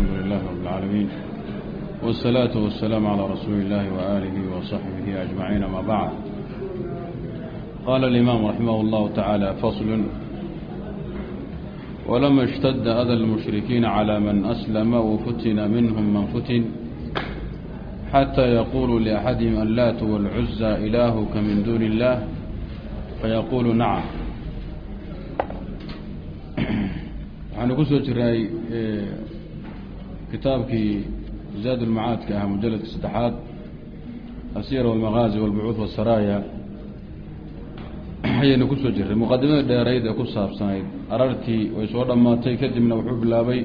الحمد لله رب العالمين والصلاة والسلام على رسول الله وآله وصحبه أجمعين ما بعد قال الإمام رحمه الله تعالى فصل ولما اشتد أذى المشركين على من أسلم وفتن منهم من فتن حتى يقول لأحدهم اللات والعزى إلهك من دون الله فيقول نعم waxaanu ku soo jiray kitaabkii zaad ulmacaadka ahaa mujaladka saddexaad asiyar walmaqaazi walbucuud wasaraaya ayaynu ku soo jiray muqadimada dheerayd ee ku saabsanayd arartii way soo dhammaatay kadibna wuxuu bilaabay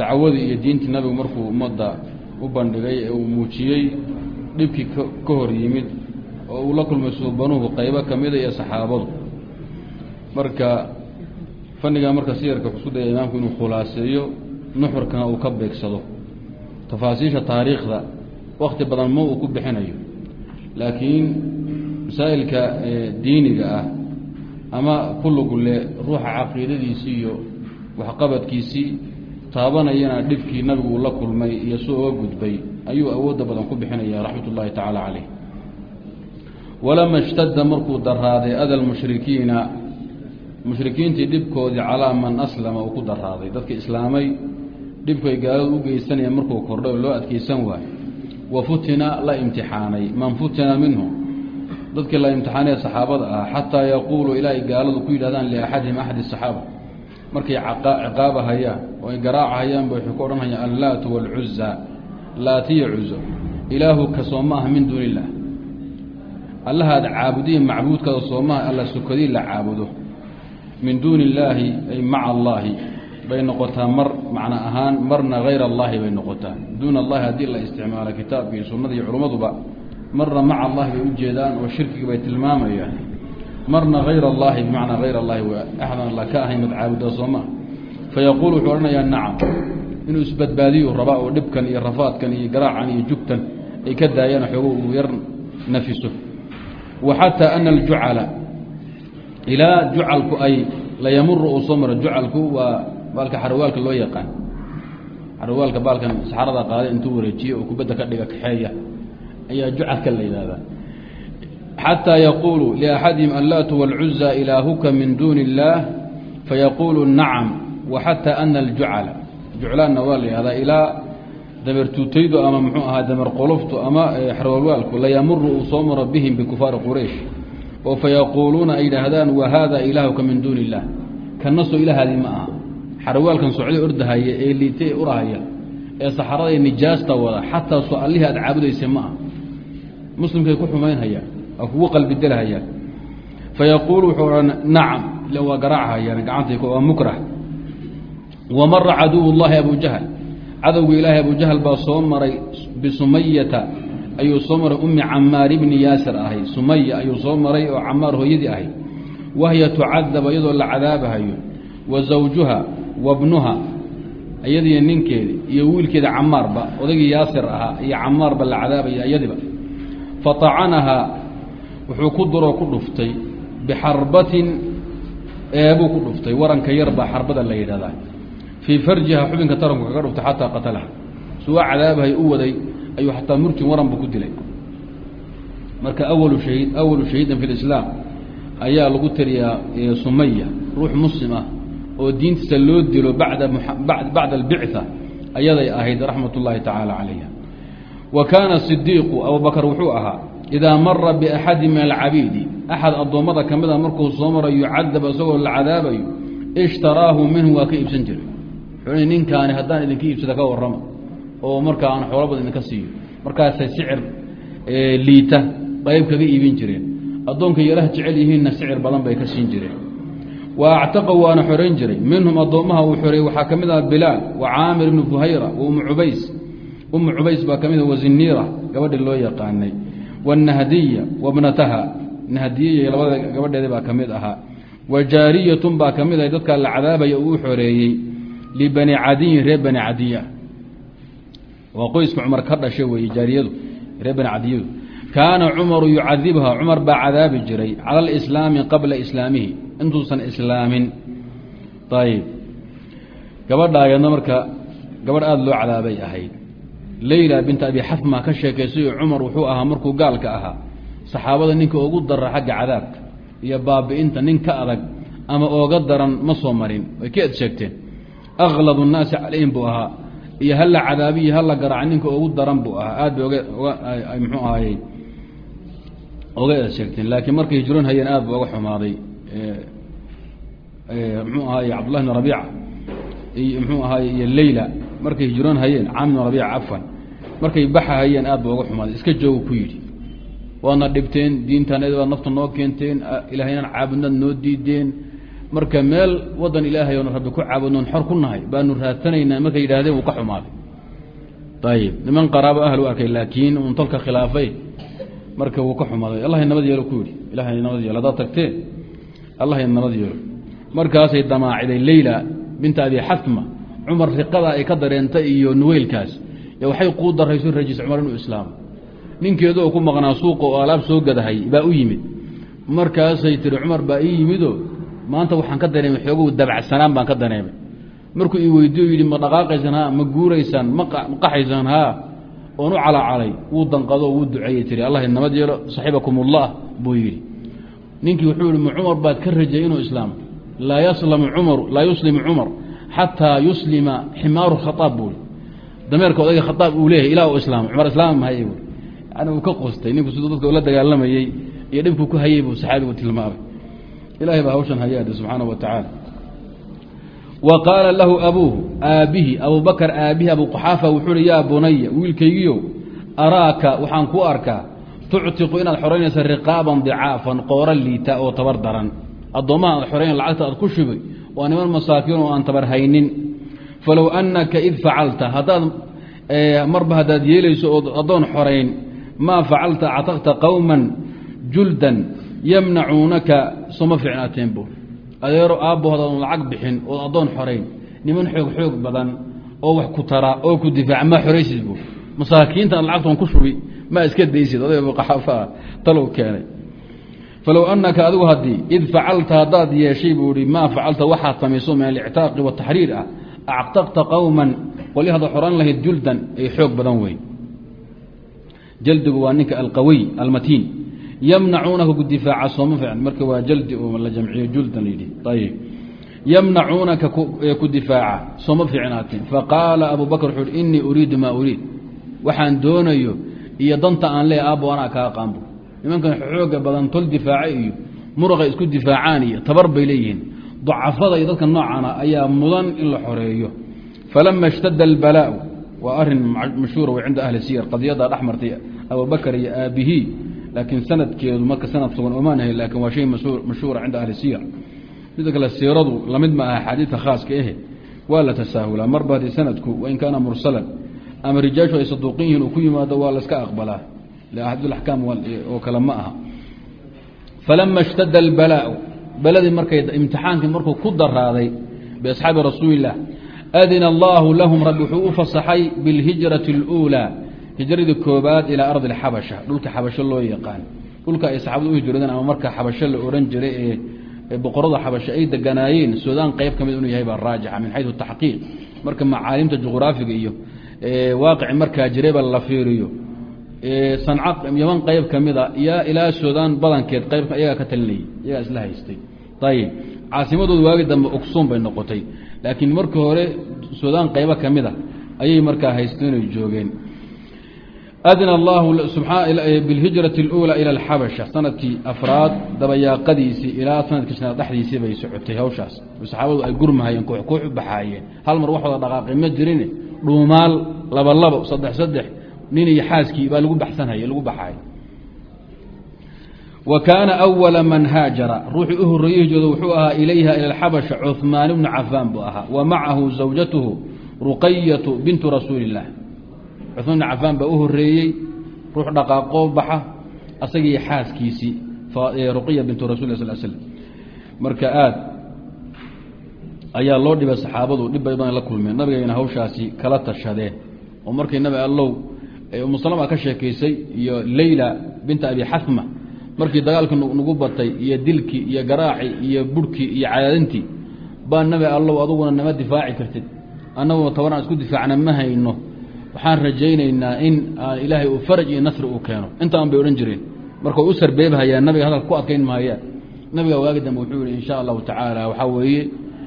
dacwadii iyo diintii nabigu markuu ummadda u bandhigay ee uu muujiyey dhibkii ka hor yimid oo uu la kulmay suubanuhu qaybo ka mida iyo saxaabadu. Marka fannigaa marka siyarka wuxuu isku daya imaamku inuu khulaaseeyo nuxurkana uu ka beegsado. Tafaasiisha taariikhda wakti badan ma uu ku bixinayo. Laakiin masaa'ilka diiniga ah ama ku lugule ruuxa caqiidadiisii iyo waxqabadkiisii taabanayana dhibkii nabigu uu la kulmay iyo si uga gudbay ayuu awoodda badan ku bixinaya raxmat ullaahi tacaala caleyh walama ishtadda markuu daraaday ada lmushrikiina mushrikiintii dhibkoodii calaa man aslama uu ku daraaday dadkii islaamay dhibkay gaaladu u geysanaya markuu kordhay oo loo adkeysan waayo. Wa futina la imtixaanay. Man futina minhu. Dadkii la imtixaanaya saxaabada ah xataa yaquulu ilaa ay gaaladu ku yidhahdaan liaxadihim axadi saxaaba markay ciqaabahayaan oo ay garaacahayaanba waxay ku odhanhayaan allaatu waalcuza laatiya cuzo ilaahuka sooma ah min duuni illah allahaad caabudiya macbuudkaada soomaha alla sukadii la caabudo. Min duuni illaahi ay maca allaahi bay noqotaa mar macno ahaan marna hayr allaahi bay noqotaa. Duuna allahi haddii la isticmaalo kitaabka iyo sunnada iyo culummaduba marna maca allahi bay u jeedaan oo shirkiga bay tilmaamayaan. Marna hayr allaahi bimacnaa hayr allahi waa axdan alla ka ahay mad caabudaa soomaa fayaquul wuxuu odhanayaa nacam inuu isbadbaadiyu rabaa oo dhibkan iyo rafaadkan iyo garaacan iyo jugtan ay ka daayaan xoogo uu yar nafiso. Wa xataa ana aljucala ilaa jucalku ay layamuru uu soo maro. Jucalku waa baalka xarwaalka loo yaqaan. Xarwaalka baalkan saxarada qaada intuu wareejiye oo kubadda ka dhiga kaxeeya ayaa jucalka la yidhahdaa xataa yaquulu liaxadihim allaatu wاlcuza ilaahuka min duuni اllaah fayaquulu nacam wa xataa ana aljucala. Juclaanna waa la yihahdaa ilaa damertuutaydu ama muxuu ahaa damer qoloftu ama xarwaalwaalku layamuru uu soo maro bihim bikufaari quraysh. Oo fayaquuluuna ay yidhaahdaan wa haada ilaahuka min duuni illah kanasoo ilahaadii ma aha xarwaalkan socday ordahaya ee liitay ee urahaya ee saxarada ee nijaasta wada xataa soo allihii aad caabudaysa ma aha. Muslimkay ku xumaynhayaan waa kugu qalbidelhayaan fayaquulu wuxuu odhan nacam ila waa garaachayaan gacantay waa mukrah. Wamara caduw llahi abu jahl cadowga ilaahay abu jahl baa soo maray bisumayata ayuu soo maray ummi camaar ibni yaasir ahay sumaya ayuu soo maray oo camaar hooyadii ahay wahya tucadaba iyadoo la cadaabahayo. Wa zawjuha wa bnuha iyadiiyo ninkeedi iyo wiilkeeda camaarba odaygii yaasir ahaa iyo camaarba la cadaabaya iyadiba fatacanahaa wuxuu ku duroo ku dhuftay bixarbatin eebuu ku dhuftay waranka yar baa xarbada la yidhahdaa. Fii farjiha xubinka taranku kaga dhuftay xataa qatalaha. Suwa cadaabahay u waday ayuu xataa murjin waranba ku dilay. Marka awalu shahid awalu shahiidin fi lislaam ayaa lagu tariyaa sumaya ruux muslim ah oo diintiisa loo dilo bacda albictha ayaday ahayd raxmat ullaahi tacaala calayha. Wa kaana sidiiqu abubakar wuxuu ahaa idaa mara biaxadi min alcabiidi axad addoommada ka mida markuu soo marayo yucadab isagoo la cadaabayo ishtaraahu minhu waa ka iibsan jiray. Ninkaani haddaan idinka iibsada ka warrama oo markaa aan xoolo badan idinka siiyo markaasay sicir liita qayb kaga iibin jireen. Addoonkay yaraha jecel yihiinna sicir badan bay ka siin jireen wa actaqa waana xorayn jiray. Minhum addoommaha uu xoreeyey waxaa ka mid aha bilaal wa caamir ibnu fuhayra wa umu cubays. Umu cubays baa ka mid ah waziniira gabadhi loo yaqaanay. Wanahdiya wabnataha nahdiya labada gabadheeda baa ka mid ahaa wa jaariyatun baa ka mid ah dadkaa la cadaabaya uu xoreeyey libani cadiyin reer bani cadiya. Waa qoyska cumar ka dhashay weeye jaariyadu reer bani cadiyadu kaana cumaru yucadibha cumar baa cadaabi jiray cala alislaami qabla islaamihi. Intuusan islaamin. Ayib gabadha ayadna marka gabadh aada loo cadaabay ahayd. Leyla binta abi xafma ka sheekaysay cumar wuxuu ahaa markuu gaalka ahaa. Saxaabada ninka ugu dara xagga cadaabka iyo baabi'inta nin ka adag ama ooga daran ma soo marin. Way ka ed sheegteen. Aklad nnaasi calayhim buu ahaa. Iyo halla cadaabiyi halla garaaca ninka ugu daran buu ahaa. Aad bay mxuu ahaayey oga sheegteen laakiin markay hijroon hayeen aad bu oga xumaaday mxuu ahaay cabdullahi bn rabiica mxuu ahaay iyo leyla. Markay hijroon hayeen caami bn rabiica cafan markay baxa hayeen aad bu oga xumaaday. Iska jooga ku yidhi. Waadna dhibteen diintaan baad nafta noo keenteen ilaahaynan caabudnaad noo diideen marka meel wadan ilaahay oona rabbi ku caabudnoon xor ku nahay baanu raadsanaynaa markay yidhahdeen wuu ka xumaaday. Ayib niman qaraabo ahlu arkay laakiin un tolka khilaafay marka wuu ka xumaaday allahay nabad yeelo ku yidhi. Ilahay nabad yeelo. Haddaad tagteen allahay nabad yeelo. Markaasay damaaciday leyla binta abi xatma. Cumar riqada ay ka dareentay iyo nuweylkaas. Waxay quu darayso rajiis cumar inuu islaamo ninkeedu oo ku maqnaa suuqa oo alaab soo gadahay baa u yimid. Markaasay tiri cumar baa ii yimidoo? Maanta waxaan ka dareemay xoogow dabacsanaan baan ka dareemay. Markuu ii weydiyo yidhi ma dhaqaaqaysaan ha ma guuraysaan? Ma qaxaysaan haa oon u calacalay wuu danqado wuu duceeyey tiri allah nabad yeelo saxiibakum ullah buu yidhi. Ninkii wuxuu yihi ma cumar baad ka rajay inuu islaamo laa yaslamu cumaru laa yuslimu cumar xataa yuslima ximaaru khaaab buu dameerka odayga khaaab uu leeyahay ilaa uu islaamo cumar islaam mahaye buu yani uu ka qustay ninku siduu dadka ula dagaalamayey iyo dhibkuu ku hayey buu saxaabigu tilmaamay. Ilahay baa hawshan hayaade subxaana wa tacaala wa qaala lahu abuuhu aabbihi abubakar aabbihi abuquxaafa wuxuu hi yaa bunaya wiilkaygiyo araaka waxaan ku arkaa tuctiqu inaad xoraynaysa riqaaban dicaafan qoora liita oo tabar daran. Addoommaha aad xorayn lacagta aad ku shubay waa niman masaakiin oo aan tabar haynin. Falow annaka id facalta haddaad marba haddaad yeelayso ood addoon xorayn maa facalta actaqta qowman juldan yamnacuunaka soma ficnaateen bu adeero aabbo hadaadan lacag bixin ood addoon xorayn niman xoog xoog badan oo wax ku tara oo ku difaaca maa xoraysid bu masaakiinta lacagtoon ku shubi maa iska daysid odayga buqaxaafaa talow keenay. Falow anaka adigu haddii id facalta haddaad yeeshay buu ihi maa facalta waxaad samayso min alictaaqi wataxriir ah. Actaqta qowman qolyahada xoran lahayd juldan ay xoog badan wey jaldigu waa ninka alqawiy almatiin yamnacuunaka ku difaaca sooma fiican. Marka waa jaldi oo la jamciyo juldan yidhi. Ayib yamnacuunaka ku difaaca sooma fiicnaatin faqaala abu bakr wuxuu uhi inii uriidu maa uriid. Waxaan doonayo iyo danta aan leeya aabbo anaa kaa qaanbo nimankan xooga badan tol difaaca iyo muraqay isku difaacaan iyo tabar bay leeyihiin. Dacafada iyo dadka noocana ayaa mudan in la xoreeyo. Falama ishtada albalaau waa arrin mashhuura w cinda ahli siyar. Qadiyada dhex martay abubakar iyo aabihii laakiin sanadkeedu marka sanad sugan omaanahay laakiin waa shay mashhuura cinda ahli siyar mida kale siiradu la mid ma aha axaadiidka khaaska ahe waa la tasaahulaa marba haddii sanadku wain kaana mursalan ama rijaashu ay saduuqin yihiin uu ku yimaado waa la iska aqbalaa axadulaxkaam oo kale ma aha falama ishtada albalaau beladii markay imtixaankii markuu ku daraaday biasxaabi rasuulilah adina allaahu lahum rabbi wuxuu u fasaxay bilhijrati اluulaa hijradii koobaad ilaa ardi اxabasha dhulka xabasho loo yaqaan. Dhulka ay saxaabadu u hijroodeen ama marka xabasho la ohan jiray ee boqorada xabasho ay deganaayeen suudaan qeyb ka mid inuu yahay baa raajixa min xayu taxqiiq marka macaalimta juqraafiga iyo waaqici markaa jirayba la fiiriyo. Sanca yaman qeyb ka mida yaa ilaa suudaan badankeed qeyb iyagaa ka talinayay iyagaa isla haystay. Ayib caasimadooda waagi dambe ogsuun bay noqotay laakiin markii hore suudaan qeybo ka mida ayay markaa haysteen oy joogeen adina allahu bilhijrati اluulaa ila alxabasha sannadkii afraad dabayaaqadiisii ilaa sannadkii shanaad dhexdiisii bay socotay hawshaas saxaabadu ay gurmahayeen koox koox u baxaayeen hal mar wax wada ma jirin dhuumaal laba labo saddex saddex nin iyo xaaskii baa lagu baxsanhaya lagu baxaay wa kaana awala man haajara ruuxii u horreeyey wuxuu ahaa ilayha ila alxabasha cuhmaan ibnu cafaan buu ahaa wa macahu zawjatuhu ruqayatu bintu rasuuli illah cumaan ibnu cafaan baa u horeeyey ruux dhaqaaqoo baxa asagii xaaskiisii ruqiya bintu rasul sl slm marka aad ayaa loo dhibay saxaabadu dhib bay badan la kulmeen. Nabigayna hawshaasi kala tashadeen. Oo markay nabi allow umu salama ka sheekaysay iyo leyla binta abi xasma markii dagaalkii nagu batay iyo dilkii iyo garaaci iyo burhkii iyo cadaadintii baa nabi allow aduguna nama difaaci kartid. Annagoo tobanaan isku difaacna ma hayno waxaan rajaynaynaa in ilaahay uu faraj iyo nasri uu keeno. Intaan bay odhan jireen. Markay u sarbeebhayaan nabiga hadalka ku adkayn maayaan nabiga waagi dambe wuxuu yihi insha allahu tacaala waxaa weeye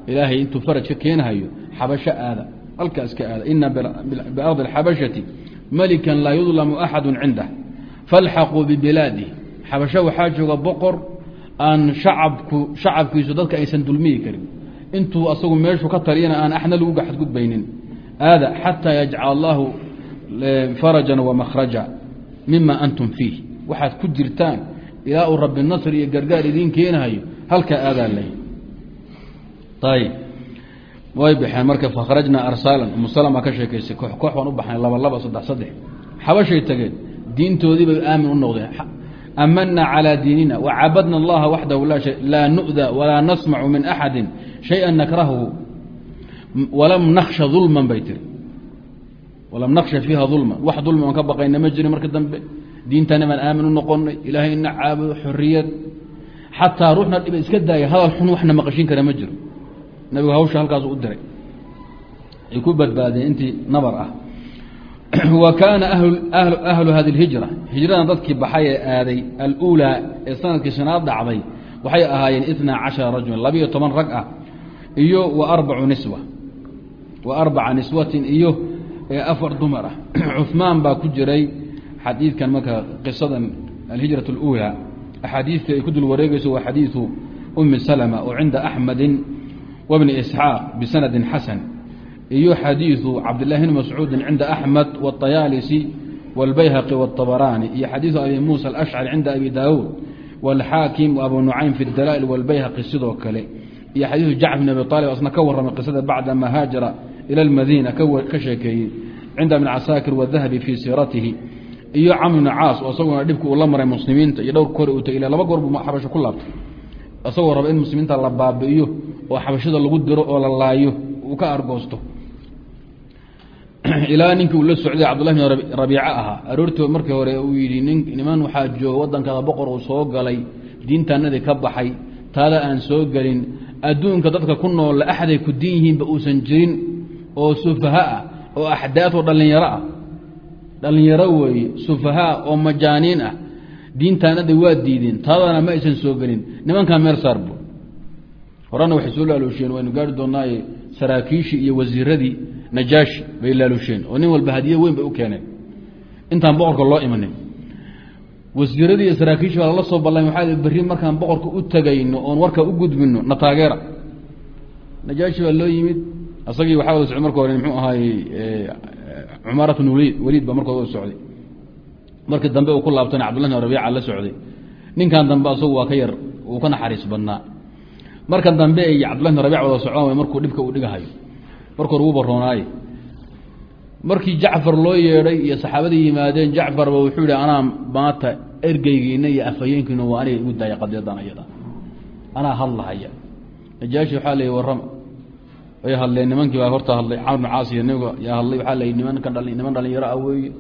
ilaahay intuu faraj ka keenahayo xabasho aada halkaas ka aada. Ina biardi alxabashati malikan laa yudlamu axadu cindah. Falxaquu bibilaadih xabasho waxaa jooga boqor aan shacabku shacabkiisu dadka aysan dulmiyi karin. Intuu asagu meeshu ka taliyana aan axna lagu xadgudbaynin aada xataa yajcal allahu farajan wamakhraja mima antum fiih waxaad ku jirtaan ilaa uu rabbi nasr iyo gargaar idiin keenahayo halkaa aadaa lay ayb way baxeen marka fakhrajnaa arsaalan umusalama ka sheekaysay koox koox baan u baxnay laba laba saddex saddex xabashay tageen diintoodii bay aamin u noqdeen amana calى diinina wacabadna اllaha waxdahu laa nu'da walaa nasmacu min axadi shaya nakrahu walam naksha ulman bay tiri. Walam naksha fiiha ulman wax dulmi aan ka baqayna ma jirin marka dambe. Diintana baan aamin u noqonay ilaahay ina caabudo xoriyad xataa ruuxna dhiba iska daaya hadal xun waxna maqashin kara ma jiro. Nabigu hawsha halkaasu u diray. Ay ku badbaadeen intii nabar ah. Wa kaana ahlu hadi اhijra hijradan dadkii baxay ee aaday aluulaa ee sannadkii shanaad dhacday waxay ahaayeen itnaa cashara rajula labiyo toban rag ah iyo wa arbaca niswatin iyo afar dumar ah cuثmaan baa ku jiray xadiidkan marka qisadan alhijraة اlأulى axaadiidta ay ku dul wareegeyso waa xadiiثu umi salma oo cinda axmedi wbni isxaaq bisanadi xasan iyo xadiiثu cabdالlahi bni mascuudi cinda axmed wالطayaalisi wاlbayhaqi wالطabaraani iyo xadiiثu abi musa alأshcari cinda abi daawuud wاlxaakim abu nucaym fi اdalaa'il wاlbayhaqi sidoo kale iyo xadiiثu jacfar bn abi طaalib asna ka warramay qisada bacdama haajara ilى اlmadiina ka sheekeeyey cinda bni casaakir wاdahabi fii siiratihi iyo camr bni caas oo isaguna dhibki uu la maray muslimiinta iyo dhowr kore uu t ila laba goor buu xabasho ku laabtay isagoo raba in muslimiinta la baabi'iyo oo xabashada lagu diro oo la laayo uu ka argoosto ilaa ninkii uu la socday cabdullahi bn rabiice ahaa aroortii markii hore uu yidhi niman waxaa jooga waddankaada boqor uu soo galay diintanadii ka baxay taada aan soo gelin adduunka dadka ku noolla axday ku din yihiinba uusan jirin oo sufaha ah oo axdaad oo dhallinyaro ah. Dhallinyaro weeye sufahaa oo majaaniin ah. Diintaanada waa diideen taadana ma aysan soo gelin. Nimankaa meel saarbo horena waxay soo laaluusheen waynu gaari doonaaye saraakiishii iyo wasiiradii najaashi bay laaluusheen oo nin walba hadiye weyn bay u keeneen. Intaan boqorka loo imanin wasiiradii iyo saraakiishi baa lala soo ballan waxaa berri markaan boqorka u tegayno oon warka u gudbino na taageera. Najaashi baa loo yimid asagii waxaa wada socday marka hore muxuu ahaayey cumaarat bn wliid weliid baa marka wada socday. Markii dambe uu ku laabtana cabdullah bn rabiica la socday. Ninkan dambe asagu waa ka yar uu ka naxariis badnaa. Marka dambe ay cabdullah rabiic wada socdaan way markuu dhibka uu dhigahayo. Marka hore wuu markii jacfar loo yeedhay iyo saxaabadii yimaadeen jacfarba wuxuu yihi anaa maanta ergeygiina iyo afhayeenkiina waa aniga igu daaya qadiyadan ayada. Anaa hadlahaya. Najaashi waxaa leey warrama way hadleen nimankii baa horta hadlay camr bn caas iyo nabiga yaa hadlay waxaa la nimanka niman dhalinyaro ah weeye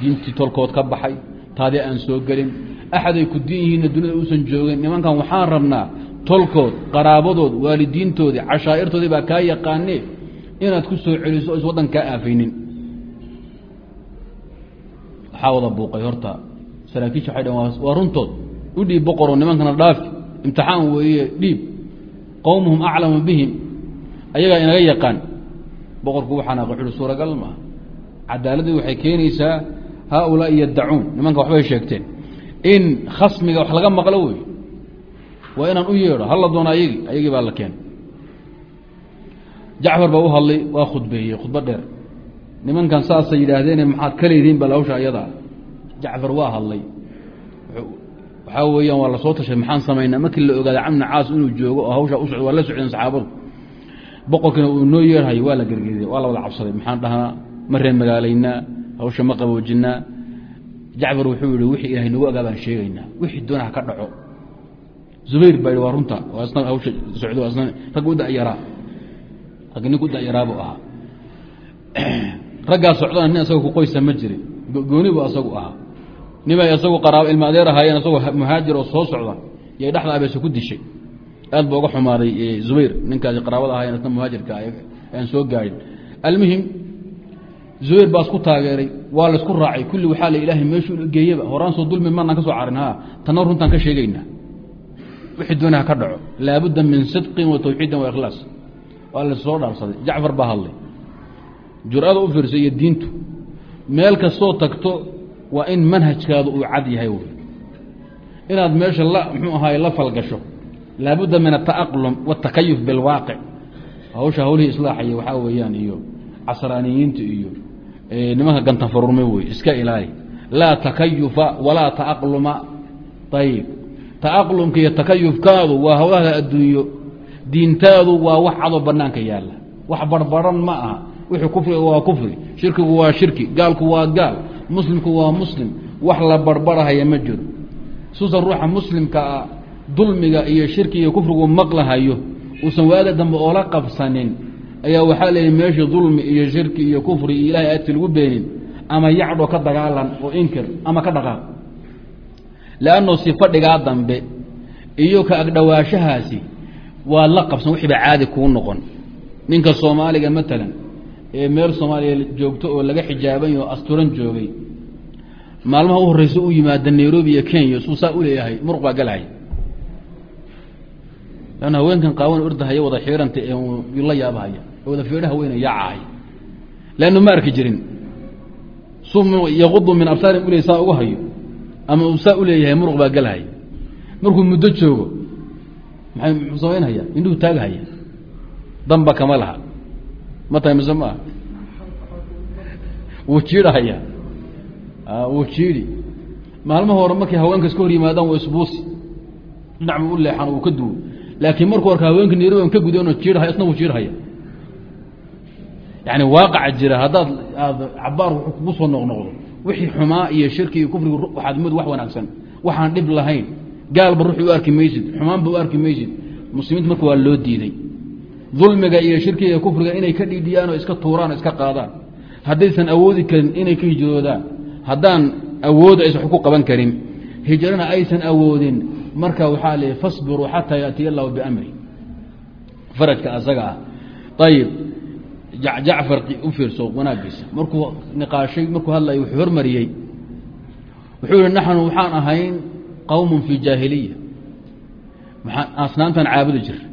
diintii tolkood ka baxay taadii aan soo gelin axaday ku din yihiinna dunida uusan joogin nimankan waxaan rabnaa tolkood qaraabadood waalidiintoodii cashaa'irtoodii baa kaa yaqaanee inaad ku soo celiso o is kaa aafaynin. Waxaa wada buuqay horta saraakiisha waxay dhn waa runtood u dhiib boqoroo nimankana dhaafi imtixaan weeye dhiib qowmuhum aclamu bihim ayagaa inaga yaqaan boqorku u xanaaqay wuxu uhi suuragal maaha cadaaladii waxay keenaysaa haaulaai yaddacuun. Nimanka waxbay sheegteen in khasmiga wax laga maqlo wey waa inaan u yeedho hala doona ayagii ayagii baa la keenay. Jacfar baa u hadlay waa khudbeeyey khudbo dheer. Nimankan saasay yidhaahdeene maxaad ka leedihiin bal hawsha ayadaa jacfar waa hadlay. Waxaa weeyaan waa la soo tashay maxaan samaynaa markii la ogaada camna caas inuu joogo oo hawshaa u socdo waa la socdeen saxaabadu boqorkiina uu noo yeerhayo waa la gergeeday waa la wada cabsaday. Maxaan dhahnaa ma reen magaalaynaa hawsha ma qaboojinaa. Jacfar wuxuu yihi wixii ilahay nagu ogaa baan sheegaynaa. Wixii doonaha ka dhaco. Zubayr baa yidhi waa runta waa isna hawsha socdo isna ragga u dayaraa. Ragga nin ku dayaraabuu ahaa. Raggaa socdana nin asagoo ku qoysa ma jirin. Gooni buu asagu ahaa. Nimay isagu qaraabo ilma adeer ahaayeen isagoo muhaajir oo soo socda yay dhexda abeese ku dishay aad ba uga xumaaday zubayr ninkaasi qaraabada ahaayeen isna muhaajirka aan soo gaadhin. Almuhim zubayr baa isku taageeray waa la isku raacay. Kulli waxaa la ilaahay meeshuu geeyaba. Horaan soo dulmi maanaan ka soo carin ha tanna runtaan ka sheegaynaa wixii doona ha ka dhaco. Laabudda min sidqin wa tawxiidin wa ikhlaas. Waa la soo dhaarsaday jacfar baa hadlay. Jur-ada u fiirsa iyo diintu. Meel kastoo tagto waa in manhajkaadu uu cad yahay inaad meesha la mxuu ahaay la falgasho laabudda min ataaqlum watakayuf bilwaaqic hawsha hawlihii islaaxaya waxaa weeyaan iyo casraaniyiinta iyo nimanka gantanfarurme wey iska ilaali laa takayufa walaa taaqluma ayib taaqlumka iyo takayufkaadu waa hawlaha adduunyo diintaadu waa wax cadoo banaanka yaalla wax barbaran ma aha wixii kufriga waa kufri shirkigu waa shirki gaalku waa gaal muslimku waa muslim wax la barbarahaya ma jiro suusan ruuxa muslimkaa dulmiga iyo shirki iyo kufrigu maqlahayo uusan waaga dambe oola qabsanin ayaa waxaa leeyahy meeshii dulmi iyo shirki iyo kufri iyo ilahay aadti lagu beenin ama yacdho ka dagaalan oo inkir ama ka dhaqaaq. Leanno si fadhigaa dambe iyo ka agdhowaashahaasi waa la qabsan wixii baa caadi kuu noqon. Ninka soomaaliga matalan ee meel soomaaliya joogto oo laga xijaabanyo oo asturan joogay maalmaha u horeysa u yimaada nairobi iyo kenya suu saa u leeyahay muruq baa galhay lanna haweenkan qaawan ordahaya wada xiiranta la yaabahaya wada feedha haweyna yaacahaya leannu ma arki jirin. Su yaqudu min absaarin ule saa uga hayo ama uu saa u leeyahay muruq baa galhaya markuu muddo joogo maay muxuu samaynhaya indhuhu taaghaya damba kama laha. Ma tahay mise maaha wuu jiidhahaya. Wuu jiidhi. Maalmaha hore markay haweenka iska hor yimaadaan waa isbuusi dhinac buu u leexan uu ka duwo laakiin markuu arka haweenka nairobi ka gudeenoo jiidhaya isna wuu jiidhaya yani waaqaca jira haddaad aad cabaar kugu soo noqnoqdo. Wixii xumaa iyo shirki iyo kufrigu waxaad mood wax wanaagsan. Waxaan dhib lahayn. Gaalba ruuxi u arki maysid xumaanba u arki maysid. Muslimiinta marka waa loo diiday. Dulmiga iyo shirkiga iyo kufriga inay ka dhiidhiyaan oo iska tuuraan oo iska qaadaan. Haddaysan awoodi karin inay ka hijroodaan. Haddaan awood aysan wax ku qaban karin. Hijrana aysan awoodin marka waxaa le fasbiruu xataa yaatiya allahu biamri farajka asaga ah. Ayib jacfar u fiirso wanaagiisa markuu niqaashay markuu hadlay wuxuu hormariyey. Wuxuu yihi naxnu waxaan ahayn qowmun fii jaahiliya. Asnaamtaan caabudi jiray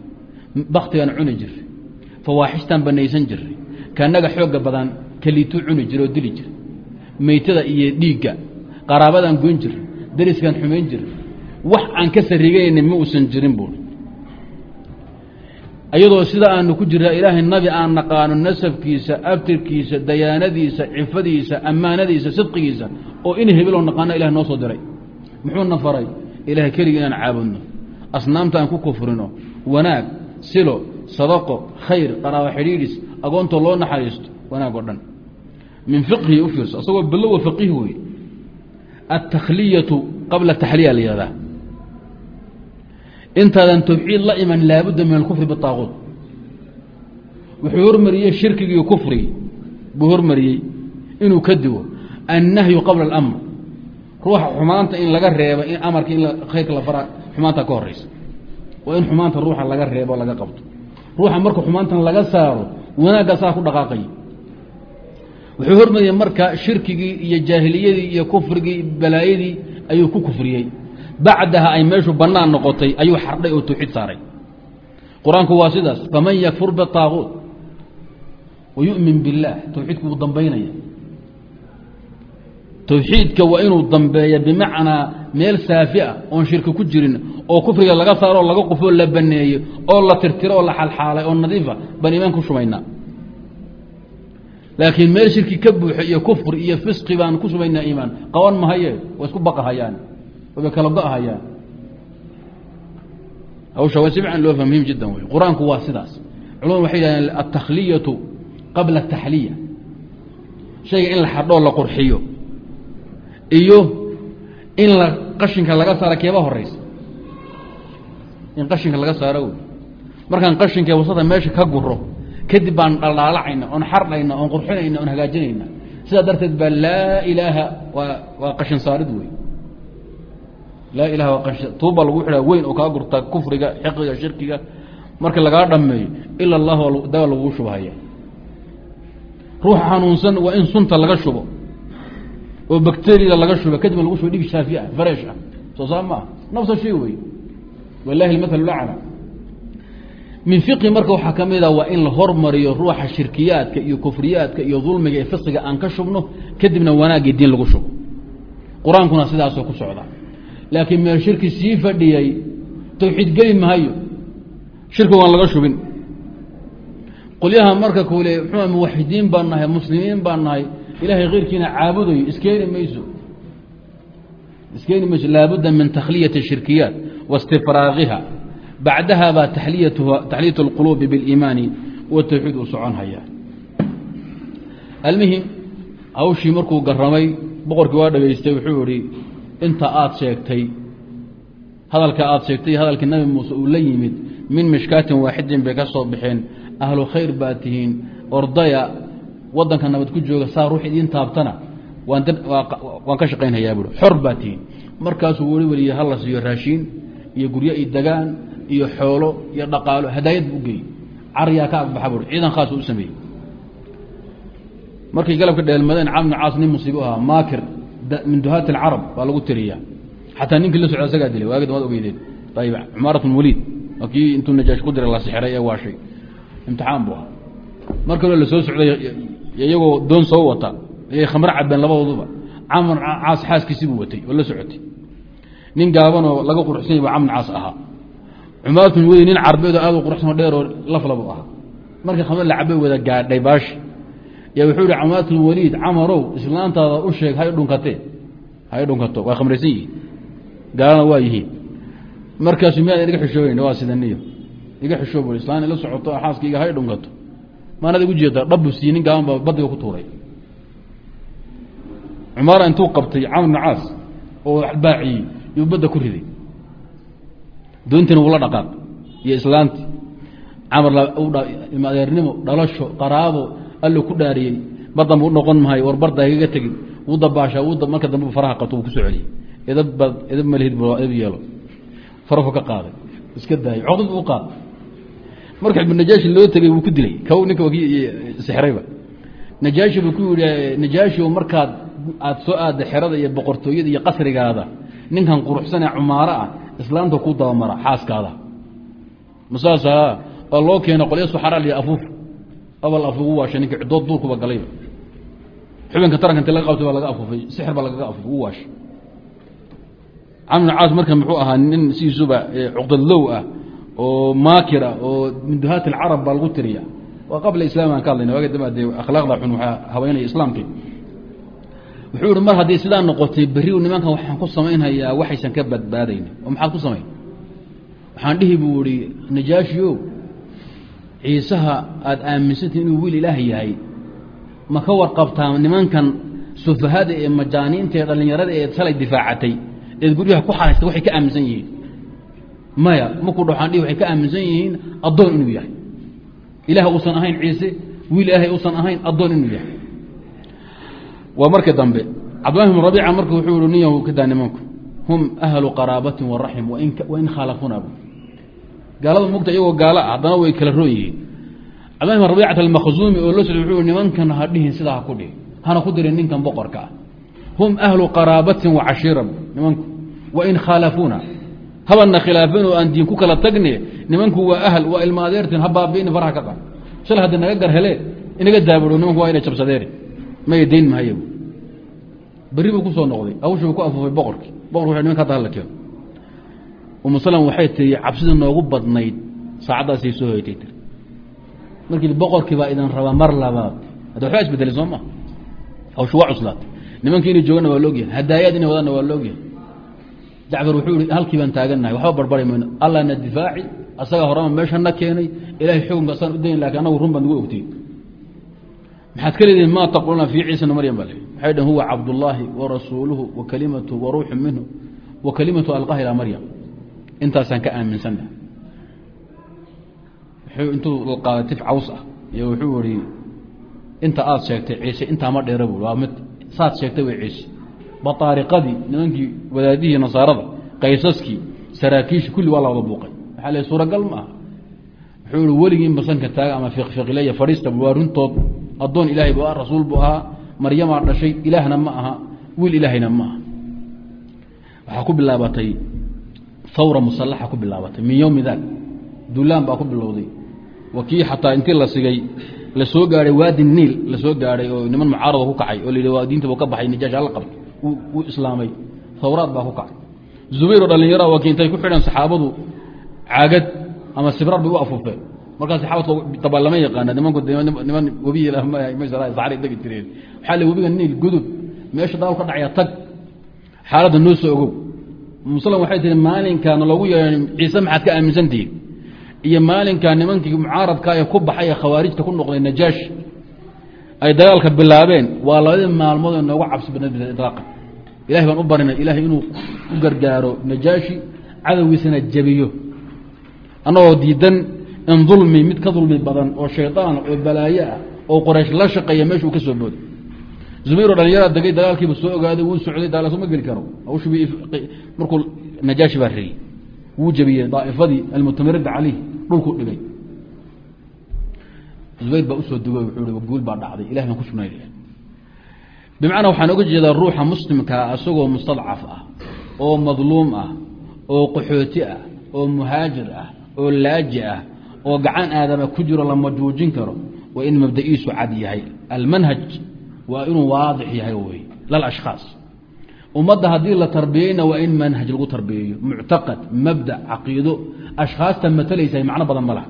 baktigaan cuni jiray fawaaxishtaan banaysan jiray kaanaga xooga badan kaliituu cuni jira oo dili jira meytada iyo dhiigga qaraabadaan goyn jiray dariskaan xumayn jiray wax aan ka sarigayna ma uusan jirin buui iyadoo sida aanu ku jiraa ilaahay nabi aan naqaano nasabkiisa abtirkiisa dayaanadiisa cifadiisa ammaanadiisa sidqigiisa oo in hebeloo naqaano ilahay noo soo diray. Muxuuna faray? Ilahay keligii inaan caabudno. Asnaamta aan ku kufrino. Wanaag silo sadaqo khayr qaraabo xidhiidhis agoontoo loo naxariisto wanaag oo dhan. Min fiqhi u fiirso asagoo bilowa faqiih wey altakhliyatu qabla taxliya la yihahdaa intaadan tawxiid la iman laabudda min alkufri biaaquut wuxuu hormariyey shirkigii kufrigii. Buu hormariyey inuu ka digo annahyu qabla alamr. Ruuxa xumaanta in laga reebo in amarka in khayrka la fara xumaanta ka horeysa waa in xumaanta ruuxa laga reebo laga qabto. Ruuxa marka xumaantan laga saaro wanaagga saa ku dhaqaaqay wuxuu hormariyey marka shirkigii iyo jaahiliyadii iyo kufrigii balaayadii ayuu ku kufriyey bacdaha ay meeshu banaan noqotay ayuu xardhay oo tawxiid saaray. Qur'aanku waa sidaas faman yakfur biaaquut wayu'min biاllaah tawxiidku wuu dambaynaya. Tawxiidka waa inuu dambeeya bimacnaa meel saafi ah oon shirki ku jirin oo kufriga laga saaro oo laga qufoo la baneeyo oo la tirtiro oo la xalxaalay oo nadiifa baan iimaan ku shubaynaa laakiin meel shirki ka buuxo iyo kufri iyo fisqi baan ku shubaynaa iimaan. Qaban mahaye waa isku baqahayaan waba kala go-hayaan hawsha waa si fiican loo fa muhiim jiddan wey qur'aanku waa sidaas. Culamadu waxay yidhahdeen altakhliyatu qabla ataxliya shayga in la xadhoo la qurxiyo. Iyo in la qashinka laga saaro keeba horeysa in qashinka laga saaro wey markaan qashinka wasada meesha ka guro kadib baan dhaldhaalacayna oon xardhayna oon qurxinayna oon hagaajinayna. Sidaa darteed baa laa ilaaha waa waa qashin saarid wey laa ilaha waa tuuba lagu xidhaa weyn oo kaa gurtaa kufriga xiqiga shirkiga marka lagaa dhameeyo ila allah dawa laguu shubhaya ruuxa xanuunsan waa in sunta laga shubo oo bacteriada laga shubo kadibna lagu shubo dhig shaafi ah fareesh ah. Soo saa ma ah nafsa shay wey walahi almathalu lacla min fiqi marka waxaa ka mid a waa in la hormariyo ruuxa shirkiyaadka iyo kufriyaadka iyo dulmiga ee fisqiga aan ka shubno kadibna wanaaggii diin lagu shubo. Qur'aankuna sidaasoo ku socda laakiin meel shirki sii fadhiyey tawxiid geli mahayo shirki waan laga shubin. Qolyaha marka kule mxuu muwaxidiin baan nahay muslimiin baan nahay. Ilahay keyrkiina caabudayo iskeeni mayso. Iskeeni mayso laabudda min takhliyati shirkiyaat wastifraagiha bacdaha baa taxliyat اlqulubi biاliimaani watawxiid uu socon hayaa almuhim hawshii markuu garamay boqorkii waa dhageystay wuxuu ihi inta aada sheegtay hadalka aada sheegtay hadalkii nabi muuse uu la yimid min mishkaatin waaxidin bay ka soo baxeen ahlu khayr baa tihiin ordaya wadanka nabad ku jooga saa ruux idiin taabtana waan ka shaqaynhayaa buui xor baa tihiin. Markaasuu weli weliya hala siiyo raashiin iyo guryo i degaan iyo xoolo iyo dhaqaalo hadaayad bu ugeeyey cariyaa ka agbaxa buui ciidan khaas u sameeyey. Markay galabka dheelmadeen camr caas nin musiib u ahaa maakir min duhaat alcarab baa lagu tiriya xataa ninkii la socda isagaa dilay waagid waad ogeydeen. Ayib cumaarat waliid waa kii intuu najaash ku diray la sixiray ee waashay. Imtixaan buu ahaa. Mar kaloo la soo socday iyagoo doon soo wata ayay khamr cabeen labadooduba camr caas xaaskiisii buu watay oo la socotay. Nin gaabanoo laga quruxsanya ba camr caas ahaa. Cumaaratun waliid nin carbeedoo aad u quruxsanoo dheeroo laflabu ahaa. Baashi ya wuxuu ihi camaatlwaliid camarow islaantaada u sheeg hay dhunkatee hay dhunkato waa khamraysan yihiin. Waa yihiin. Markaasu miyaan iga xishoobeyn waa sidaniyo iga xishoob islaan ila socoto xaaskaiga hay dhunkato. Maanad igu jeedaa dhabu nin gaaban baa badiga ku tuuray. Cumaara intuu qabtay camr bn caas oo baaciyey yuu badda ku riday. Doontiina wula dhaqaaq iyo islaantii. Camar adeernimo dhalasho qaraabo allo ku dhaariyey. Mar dambe u noqon mahayo war barda igaga tegin. Wuu dabaashaa marka dambe faraha qabto wuu ku soo celiyey edabba edab malhid edab yeelo. Farahu ka qaaday. Iska daayay coqdad u qaad marka najaashi loo tegey wuu ku dilay. Kow ninka sixrayba najaashi buu ku yihi najaashi markaad aad soo aadda xerada iyo boqortooyada iyo qasrigaada ninkan quruxsanee cumaaro ah islaamta ku dabamara xaaskaada. Masaasa waa loo keena qolya suxaraal iyo afuuf abal afugu waashay ninka cidood duurkuba galayba xubinka taranka inti laga qabtay baa laga afuufay sixir baa lagaga afuufay u waashay. Camr caas marka muxuu ahaa nin sidiisuba cuqdadlow ah oo maakir oo min duhaat alcarab baa lagu tiriya. Waa qabla islam aan ka hadlayna waaga daba dee akhlaaqda xun waxaa habeynaya islaamkii wuxuu ihi mar haddii sidaa noqotay berriu nimankan waxaan ku samaynhayaa waxaysan ka badbaadayn oo maxaad ku samayn waxaan dhihi buu ihi najaashiyo ciisaha aada aaminsantay inuu wiil ilaah yahay ma ka warqabtaa nimankan sufahada ee majaaniinta ee dhallinyarada ee salay difaacatay eed guryaha ku xaraystay waxay ka aaminsan yihiin. Maya markuu dha waxaan dhihi waxay ka aaminsan yihiin addoon inuu yahay. Ilaah uusan ahayn ciise wiil ilaahay uusan ahayn addoon inuu yahay. Waa markii dambe cabdulahi bn rabiica marka wuxuu yihi niyahu kadaa nimanku hum ahlu qaraabatin waraxim wain khaalafuna gaalada mugta iyagoo gaalo ah haddana way kala roon yihiin cabdulahi bn rabiicat almakhzuumi oo loo socday wuxuu nimankan ha dhihin sidaa ha ku dhihi hana ku dirin ninkan boqorka ah. Hum ahlu qaraabatin wacashiira nimanku. Wain khaalafuuna habana khilaafeen oo aan diin ku kala tagne nimanku waa ahl waa ilma adeertin ha baabi'ini farha ka qad shal haddi naga gar hele inaga daaburo nimanku waa inay jabsadeeri maya dayn mahayo berri buu ku soo noqday hawshu buu ku afuufay boqorkii. Boqorku wuxu nimanka hadda hala keeno umu salam waxay tiri cabsida noogu badnayd saacaddaasay soo hoytay. Tiri markii boqorkii baa idin rabaa mar labaad. Hadda waxbaa isbedelay soo ma? Hawshu waa cuslaatay. Nimankii inay joogana waa loogyahay hadaayaad inay wadaanna waa loogyahay jacfar wuxuu ihi halkii baan taagannahay waxba barbari mayno allahna difaaci asaga horema meesha na keenay. Ilahay xukunka asaan u dayn laakiin anagu run baan nagu ogtay. Maxaad ka leedihin ma taquluuna fii ciisa bn maryam? baa le waxay dhahn huwa cabdullaahi wa rasuuluhu wa kalimatu wa ruuxu minhu wa kalimatu alqaha ilaa maryam intaasaan ka aaminsanna intuu qaaday tif caws ah iyo wuxuu ihi inta aad sheegtay ciise intaa ma dheera bu waa mid saad sheegtay way ciise. Bataariqadii nimankii wadaadihii nasaarada qaysaskii saraakiishi kulli waa la wada buuqay. Waxaa le suuragal ma aha. Wuxuu ihi weligiin basanka taaga ama fiqfiqilaya fadhiista waa runtood. Addoon ilahay buu ah rasuul buu ahaa. Maryamaa dhashay ilaahna ma aha. Wiil ilaahayna ma aha. Waxaa ku bilaabatay hawra musalaxa ku bilaabatay min yowmi dak dulaan baa ku bilowday. Wa kii xataa intii la sigay la soo gaadhay waadi niil la soo gaadhay oo niman mucaarada ku kacay oo la yidhi diinta ka baxay najaash alla qabto uu islaamay. Hawraad baa ku kacay. Zubayr oo dhallinyara waa kiintay ku xidhan saxaabadu caagad ama sibrar bay u afuufeen. Markaa saxaabadka daba lama yaqaana nimanku niman webiyi sacray degi jireen. Waxaa le webiga niil gudub meesha muslim waxay tihi maalinkaana loogu yeehan ciise maxaad ka aaminsantihiin iyo maalinkaa nimankii mucaaradka ee ku baxay ee khawaarijta ku noqday najaashi ay dagaalka bilaabeen waa labadii maalmood noogu cabsi badnayd ilaaqan ilahay baan u barinay ilahay inuu u gargaaro najaashi cadowgiisana jebiyo. Annagoo diidan in dulmi mid ka dulmi badan oo shaydaan oo balaayo ah oo qoraysh la shaqeeya meesha uu ka soo booday zubayro dhalinyara degay dagaalkiiba soo ogaaday wuu socday daalasuma geli karo. Markuu najaashi baa reeyey wuu jebiyey daaifadii almutamarida caleyh dhulku dhigay. Zubayr baa u soo dugo wuxuu i guul baa dhacday ilahi baan ku sugnay bimacnaa waxaan oga jeedaa ruuxa muslimkaa asagoo mustadcaf ah oo madluum ah oo qaxooti ah oo muhaajir ah oo laaji ah oo gacan aadama ku jiro lama juujin karo. Waa in mabda'iisu cad yahay. Almanhaj waa inuu waadix yahay wey lalashkhaas ummadda haddii la tarbiyeyna waa in manhaj lagu tarbiyeeyo. Muctaqad mabda caqiido ashkhaasta matalaysahay macno badan ma laha.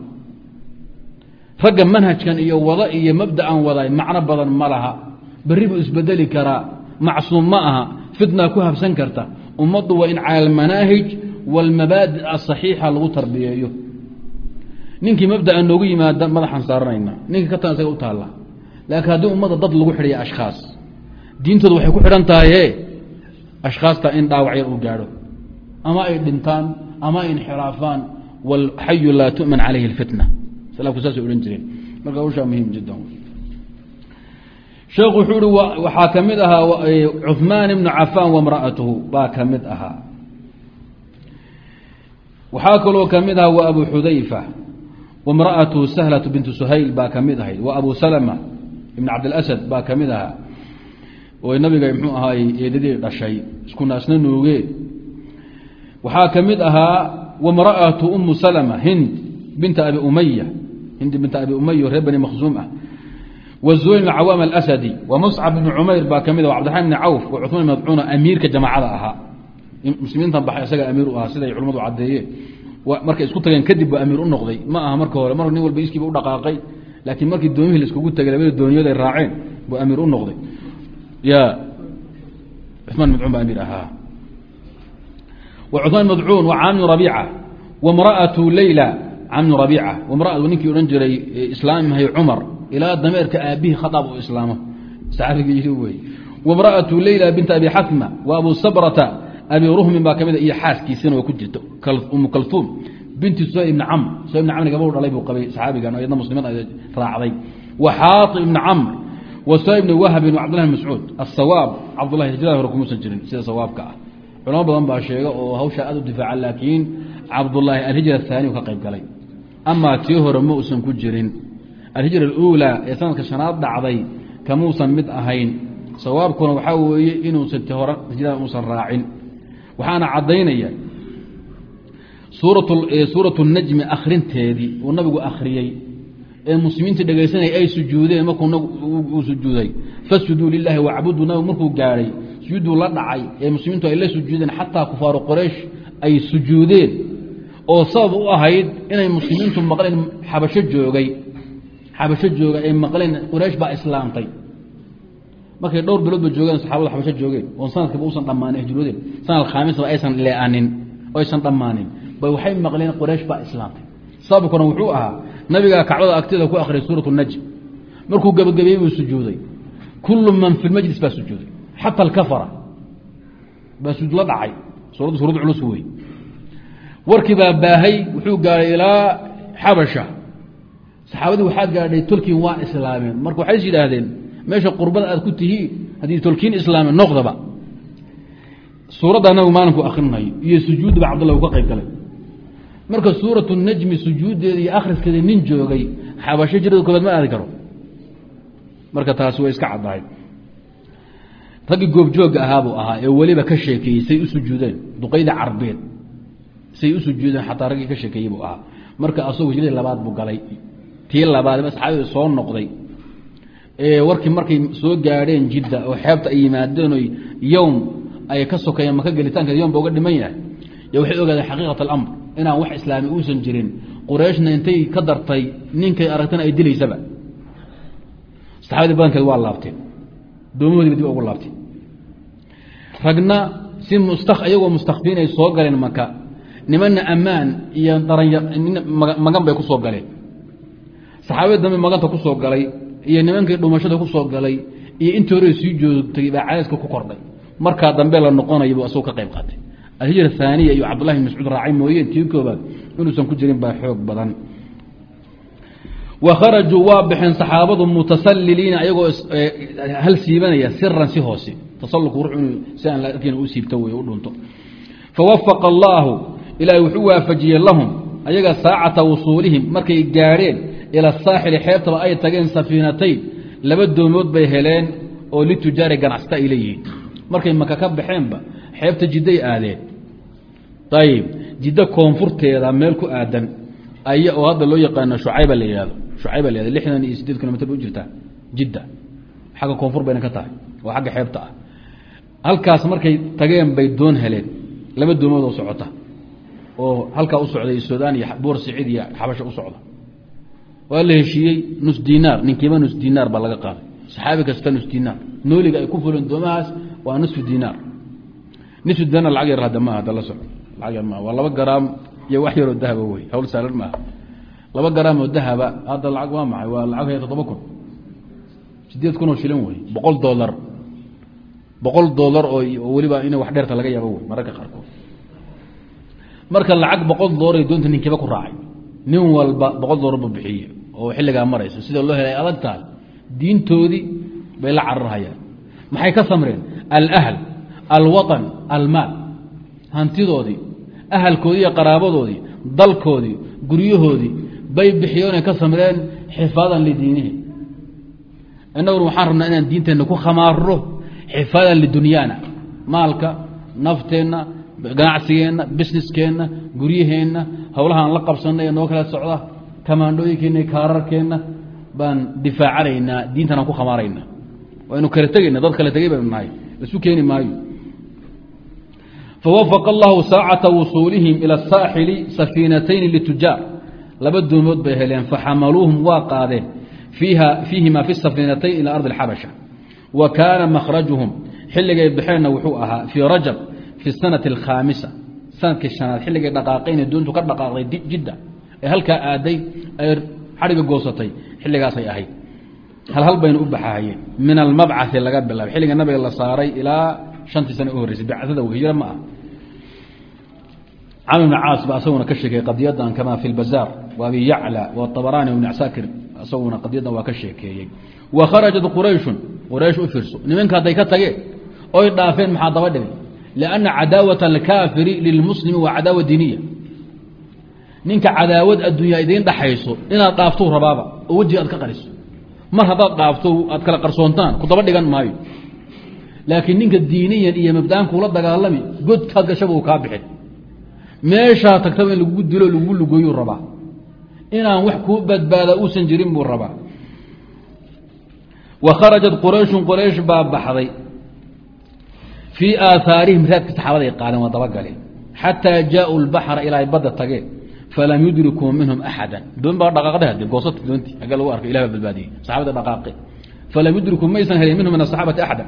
Ragga manhajkan iyo wada iyo mabda'an waday macno badan ma laha. Berri buu isbedeli karaa. Macsuum ma aha. Fitna ku habsan karta. Ummaddu waa in cala waalmabaadi asaxiixa lagu tarbiyeeyo. Ninkii mabda'a noogu yimaada madaxaan saaranayna ninkii ka tan isaga u taalla laakiin haddii ummadda dad lagu xidhaya ashkhaas diintooda waxay ku xidhan tahaye ashkhaasta in dhaawac yar uu gaadho. Ama ay dhintaan ama ay inxiraafaan waalxayu laa tu'man calayhi اlfitna salafku saasay odhan jireen. Marka hawshaa muhiim jiddan. Sheekhu wuxuu ihi waxaa ka mid ahaa cuثmaan ibnu cafaan wamra'atuhu baa ka mid ahaa. Waxaa kaloo ka mid ahaa wa abu xudayfa wamra'atuhu sahlatu bintu suhayl baa ka mid ahayd. Wa abu salma ibn cabdilasad baa ka mid ahaa oo nabiga mxuu ahaay eedadii dhashay isku naasna nooge. Waxaa ka mid ahaa wamra'atu umu salma hind binta abi umaya hind binta abi umaya reer bani makhsuum ah. Bn cawaam alasadi. Wa muscab bn cumayr baa ka mid ah cabdiraxmaan bni cawf wa cuثmaan madcuuna amiirka jamaacada ahaa. Muslimiintan baxay isaga amiir u ahaa siday culamadu caddeeyeen. Markay isku tageen kadib baa amiir u noqday. Ma aha marka hore mar nin walba iskiiba u dhaqaaqay laakiin markii doomihii la iskugu tegay labada dooniyood ay raaceen buu amiir u noqday. Ya cuثmaan madcuun baa amiir ahaa. Wa cuثmaan madcuun wa caamnu rabiica wamra'atu leyla camnu rabiica. Wamra'atu ninkii odhan jiray islaamihay cumar ilaa dameerka aabihii khadaab uu islaamo. Saxaabigii yii wey. Wamra'atu leyla binta abi xatma wa abu sabrata abi ruhmin baa ka mid iyo xaaskiisina waa ku jirta umu kaltuum binti suhayl ibni camr suhayl ibn camr gabadhu dhalay buu qabay saxaabigan iyadna muslimiin ay raacday. Wa xaati ibni camr wa suhayl ibni wahbin wa cabdullahi bn mascuud asawaab cabdullahi hijrada hore kumuusan jirin sida sawaabka ah. Culamo badan baa sheega oo hawshaa aad u difaaca laakiin cabdullaahi alhijra ahaani u ka qayb galay. Amaa tii hore ma uusan ku jirin. Alhijra aluulaa ee sanadka shanaad dhacday kamuusan mid ahayn. Sawaabkuna waxaa weeye raacin. Waxaana caddaynaya suuratu najmi akhrinteedii uu nabigu akhriyey. Ee muslimiinta dhegaysanaya ay sujuudeen markuu uu sujuuday. Fasjuduu lilaahi wacbuduu nabigu markuu gaadhay sujuuduu la dhacay. Ee muslimiintu ay la sujuudeen xataa kufaaru qoraysh ay sujuudeen. Oo sabab u ahayd inay muslimiintu maqleen xabasho joogay. Xabasho jooga ay maqleen quraysh baa islaamtay markay dhowr biloodba joogeen saxaabadu xabasho joogeen. Oon sanadkaba usan dhammaanin hijroodeen sanad khaamisba aysan leeanin aysan dhammaanin bay waxay maqleen quraysh baa islaamtay. Sababkuna wuxuu ahaa nabigaa kacbada agteeda ku akhriyay suuratu najm. Markuu gebagabeeyey buu sujuuday. Kullu man fi lmajlis baa sujuuday. Xata alkafara. Baa sujuud la dhacay. Suuraddu suurad culus wey warkii baa baahay wuxuu gaadhay ilaa xabasha. Saxaabadii waxaa gaadhay tolkiin waa islaameen marka waxay is yidhaahdeen meesha qurbada aad ku tihiin haddii tolkiin islaameen noqdaba. Suuradda maalinku akrinayo iyo sujuudba cabdullah uu ka qayb galay marka suuratu najmi sujuuddeeda iyo akhriskeeda nin joogay xabasho jirada koobaad ma aadi karo. Marka taasi way iska caddahay. Raggii goobjoogga ahaabuu ahaa ee weliba ka sheekeeyey say u sujuudeen duqayda carbeed. Say u sujuudeen xataa raggii ka sheekeeyey buu ahaa. Marka asagoo hijradii labaad buu galay. Tii labaad saxaabadii soo noqday. Ee warkii markay soo gaadheen jidda oo xeebta ay yimaadeen oy yowm ay ka sokeeyeen maka gelitaankeed yowm ba uga dhiman yahay. Y waxay ogaadeen xaqiiqat alamr inaan wax islaami uusan jirin. Qurayshna intay ka dartay ninkay aragtana ay dilaysaba. Saxaabadii badankeed waa laabteen. Doomahoodiiba dib ugu laabteen. Ragna si musta iyagoo mustakfiin ay soo galeen maka nimanna ammaan iyo daranya magan bay ku soo galeen. Saxaabadii dambe maganta ku soo galay iyo nimankii dhumashada ku soo galay iyo intii hore sii joogtay baa cadayska ku kordhay. Markaa dambe la noqonaya buu asagoo ka qayb qaatay alhijra haaniya iyo cabdullahi bin mascuud raacay mooyeen tii koobaad inuusan ku jirin baa xoog badan. Wa kharajuu waa baxeen saxaabadu mutasaliliina ayagoo hal siibanaya siran si hoose tasalulku ruux inuu si aan laarkin u siibto wey u dhunto. Fawafaqa allaahu ilaahay wuxuu waafajiyey lahum ayaga saacata wusuulihim markay gaadheen ila saaxili xeebtaba ay tageen safiinatayn laba doomood bay heleen oo litujaari ganacsata ay markay maka ka baxeenba xeebta jidday aadeen. Ayib jiddo koonfurteeda meel ku aadan ay oo hadda loo yaqaano shucayba la yihahdo shucayba la yhahdo lixdan iyo sideed kilomitr bay u jirtaa jidda. Xagga koonfur bayna ka tahay oo xagga xeebta ah. Halkaas markay tageen bay doon heleen laba doomood oo socota oo halkaa u socday sudan iyo buur siciid iyo xabasha u socda. Waa la heshiiyey nus dinaar ninkiiba nus dinaar baa laga qaaday. Saxaabi kasta nus dinaar. Nooliga ay ku fuleen doomahaas waa nisfu dinaar nisfu dinaar lacag yar hadda maaha hadda la soco lacag yar maaha. Waa laba garaam iyo wax yaroo dahaba wey hawl saalan maaha. Laba garaam oo dahaba hadda lacag waa maxay? Waa lacag toddoba kun. Sideed kun oo shilin wey boqol dolar boqol dolar oo weliba ina wax dheerta laga yaabo wey mararka qaarkood. Marka lacag boqol dolar doonta ninkiiba ku raacay. Nin walba boqol dolar bu bixiye oo xilligaa marayso. Sida loo helay adag tahay diintoodii bay la cararhayaan. Maxay ka samreen? Alahl alwaطan almaal. Hantidoodii ahalkoodii iyo qaraabadoodii dalkoodii guryahoodii bay bixiyoonay ka samreen xifaadan lidiinihi. Inaguna waxaan rabnaa inaan diinteenna ku khamaarro xifaadan lidunyaana maalka nafteenna ganacsigeenna businesskeenna guryaheenna howlahaan la qabsanay ee noo kala socda kamaandhooyinkeenna kaararkeenna baan difaacanaynaa diintanaan ku khamaaraynaa. Waynu kala tegayna dad kala tegay baynu nahay isu keeni maayo fawafaqa allahu saacata wusuulihim ila asaaxili safiinatayni litujaar laba doomood bay heleen faxamaluuhum waa qaadeen fiihima fi safiinatayn ila ardi alxabasha wa kaana makhrajuhum xilligay baxeenna wuxuu ahaa fii rajab fi sanati alkhaamisa sannadkii shanaad xilligay dhaqaaqayna doontu ka dhaqaaqday jidda ee halkaa aaday ay xadhiga goosatay xilligaasay ahayd halhal bayna u baxahayeen min almabcai laga bilaabay xilliga nabiga la saaray ilaa shantii ah camr bn caas ba asaguna ka sheekeeyey qadiyadan kama fi lbazaar wa abi yacla waabaraani ibn casaakir isaguna qadiyadan waa ka sheekeeyey. Wa kharajat qurayshun quraysh u fiirso nimanka hadday ka tageen oy dhaafeen maxaa daba dhigay? Lianna cadaawata alkaafiri lilmuslimi waa cadaawa diiniya. Ninka cadaawad addunya idiin dhaxayso inaad dhaaftou rabaaba oo wejiga aad ka qariso. Mar haddaad dhaafto aad kala qarsoontaan ku daba dhigan maayo. Ninka diiniyan iyo mabdaan kuula dagaalami godkaad kaa bixin meeshaa tagtaba in lagugu dilo lagugu lugoyuu rabaa. Inaan wax kuu badbaada uusan jirin buu rabaa. Wa kharajat qurayshun quraysh baa baxday. Fii aahaarihim raadka saxaabaday qaadeen waa dabagaleen xataa jaauu lbaxra ilaa badda tageen falam yudrikuu minhum axada doon baa dhaqaaqday hade goosata doontii agga lagu arkay ilah baa badbaadiyey. Saxabada dhaqaaqe falam yudrikuu maysan helin minhum min asaxaabati axada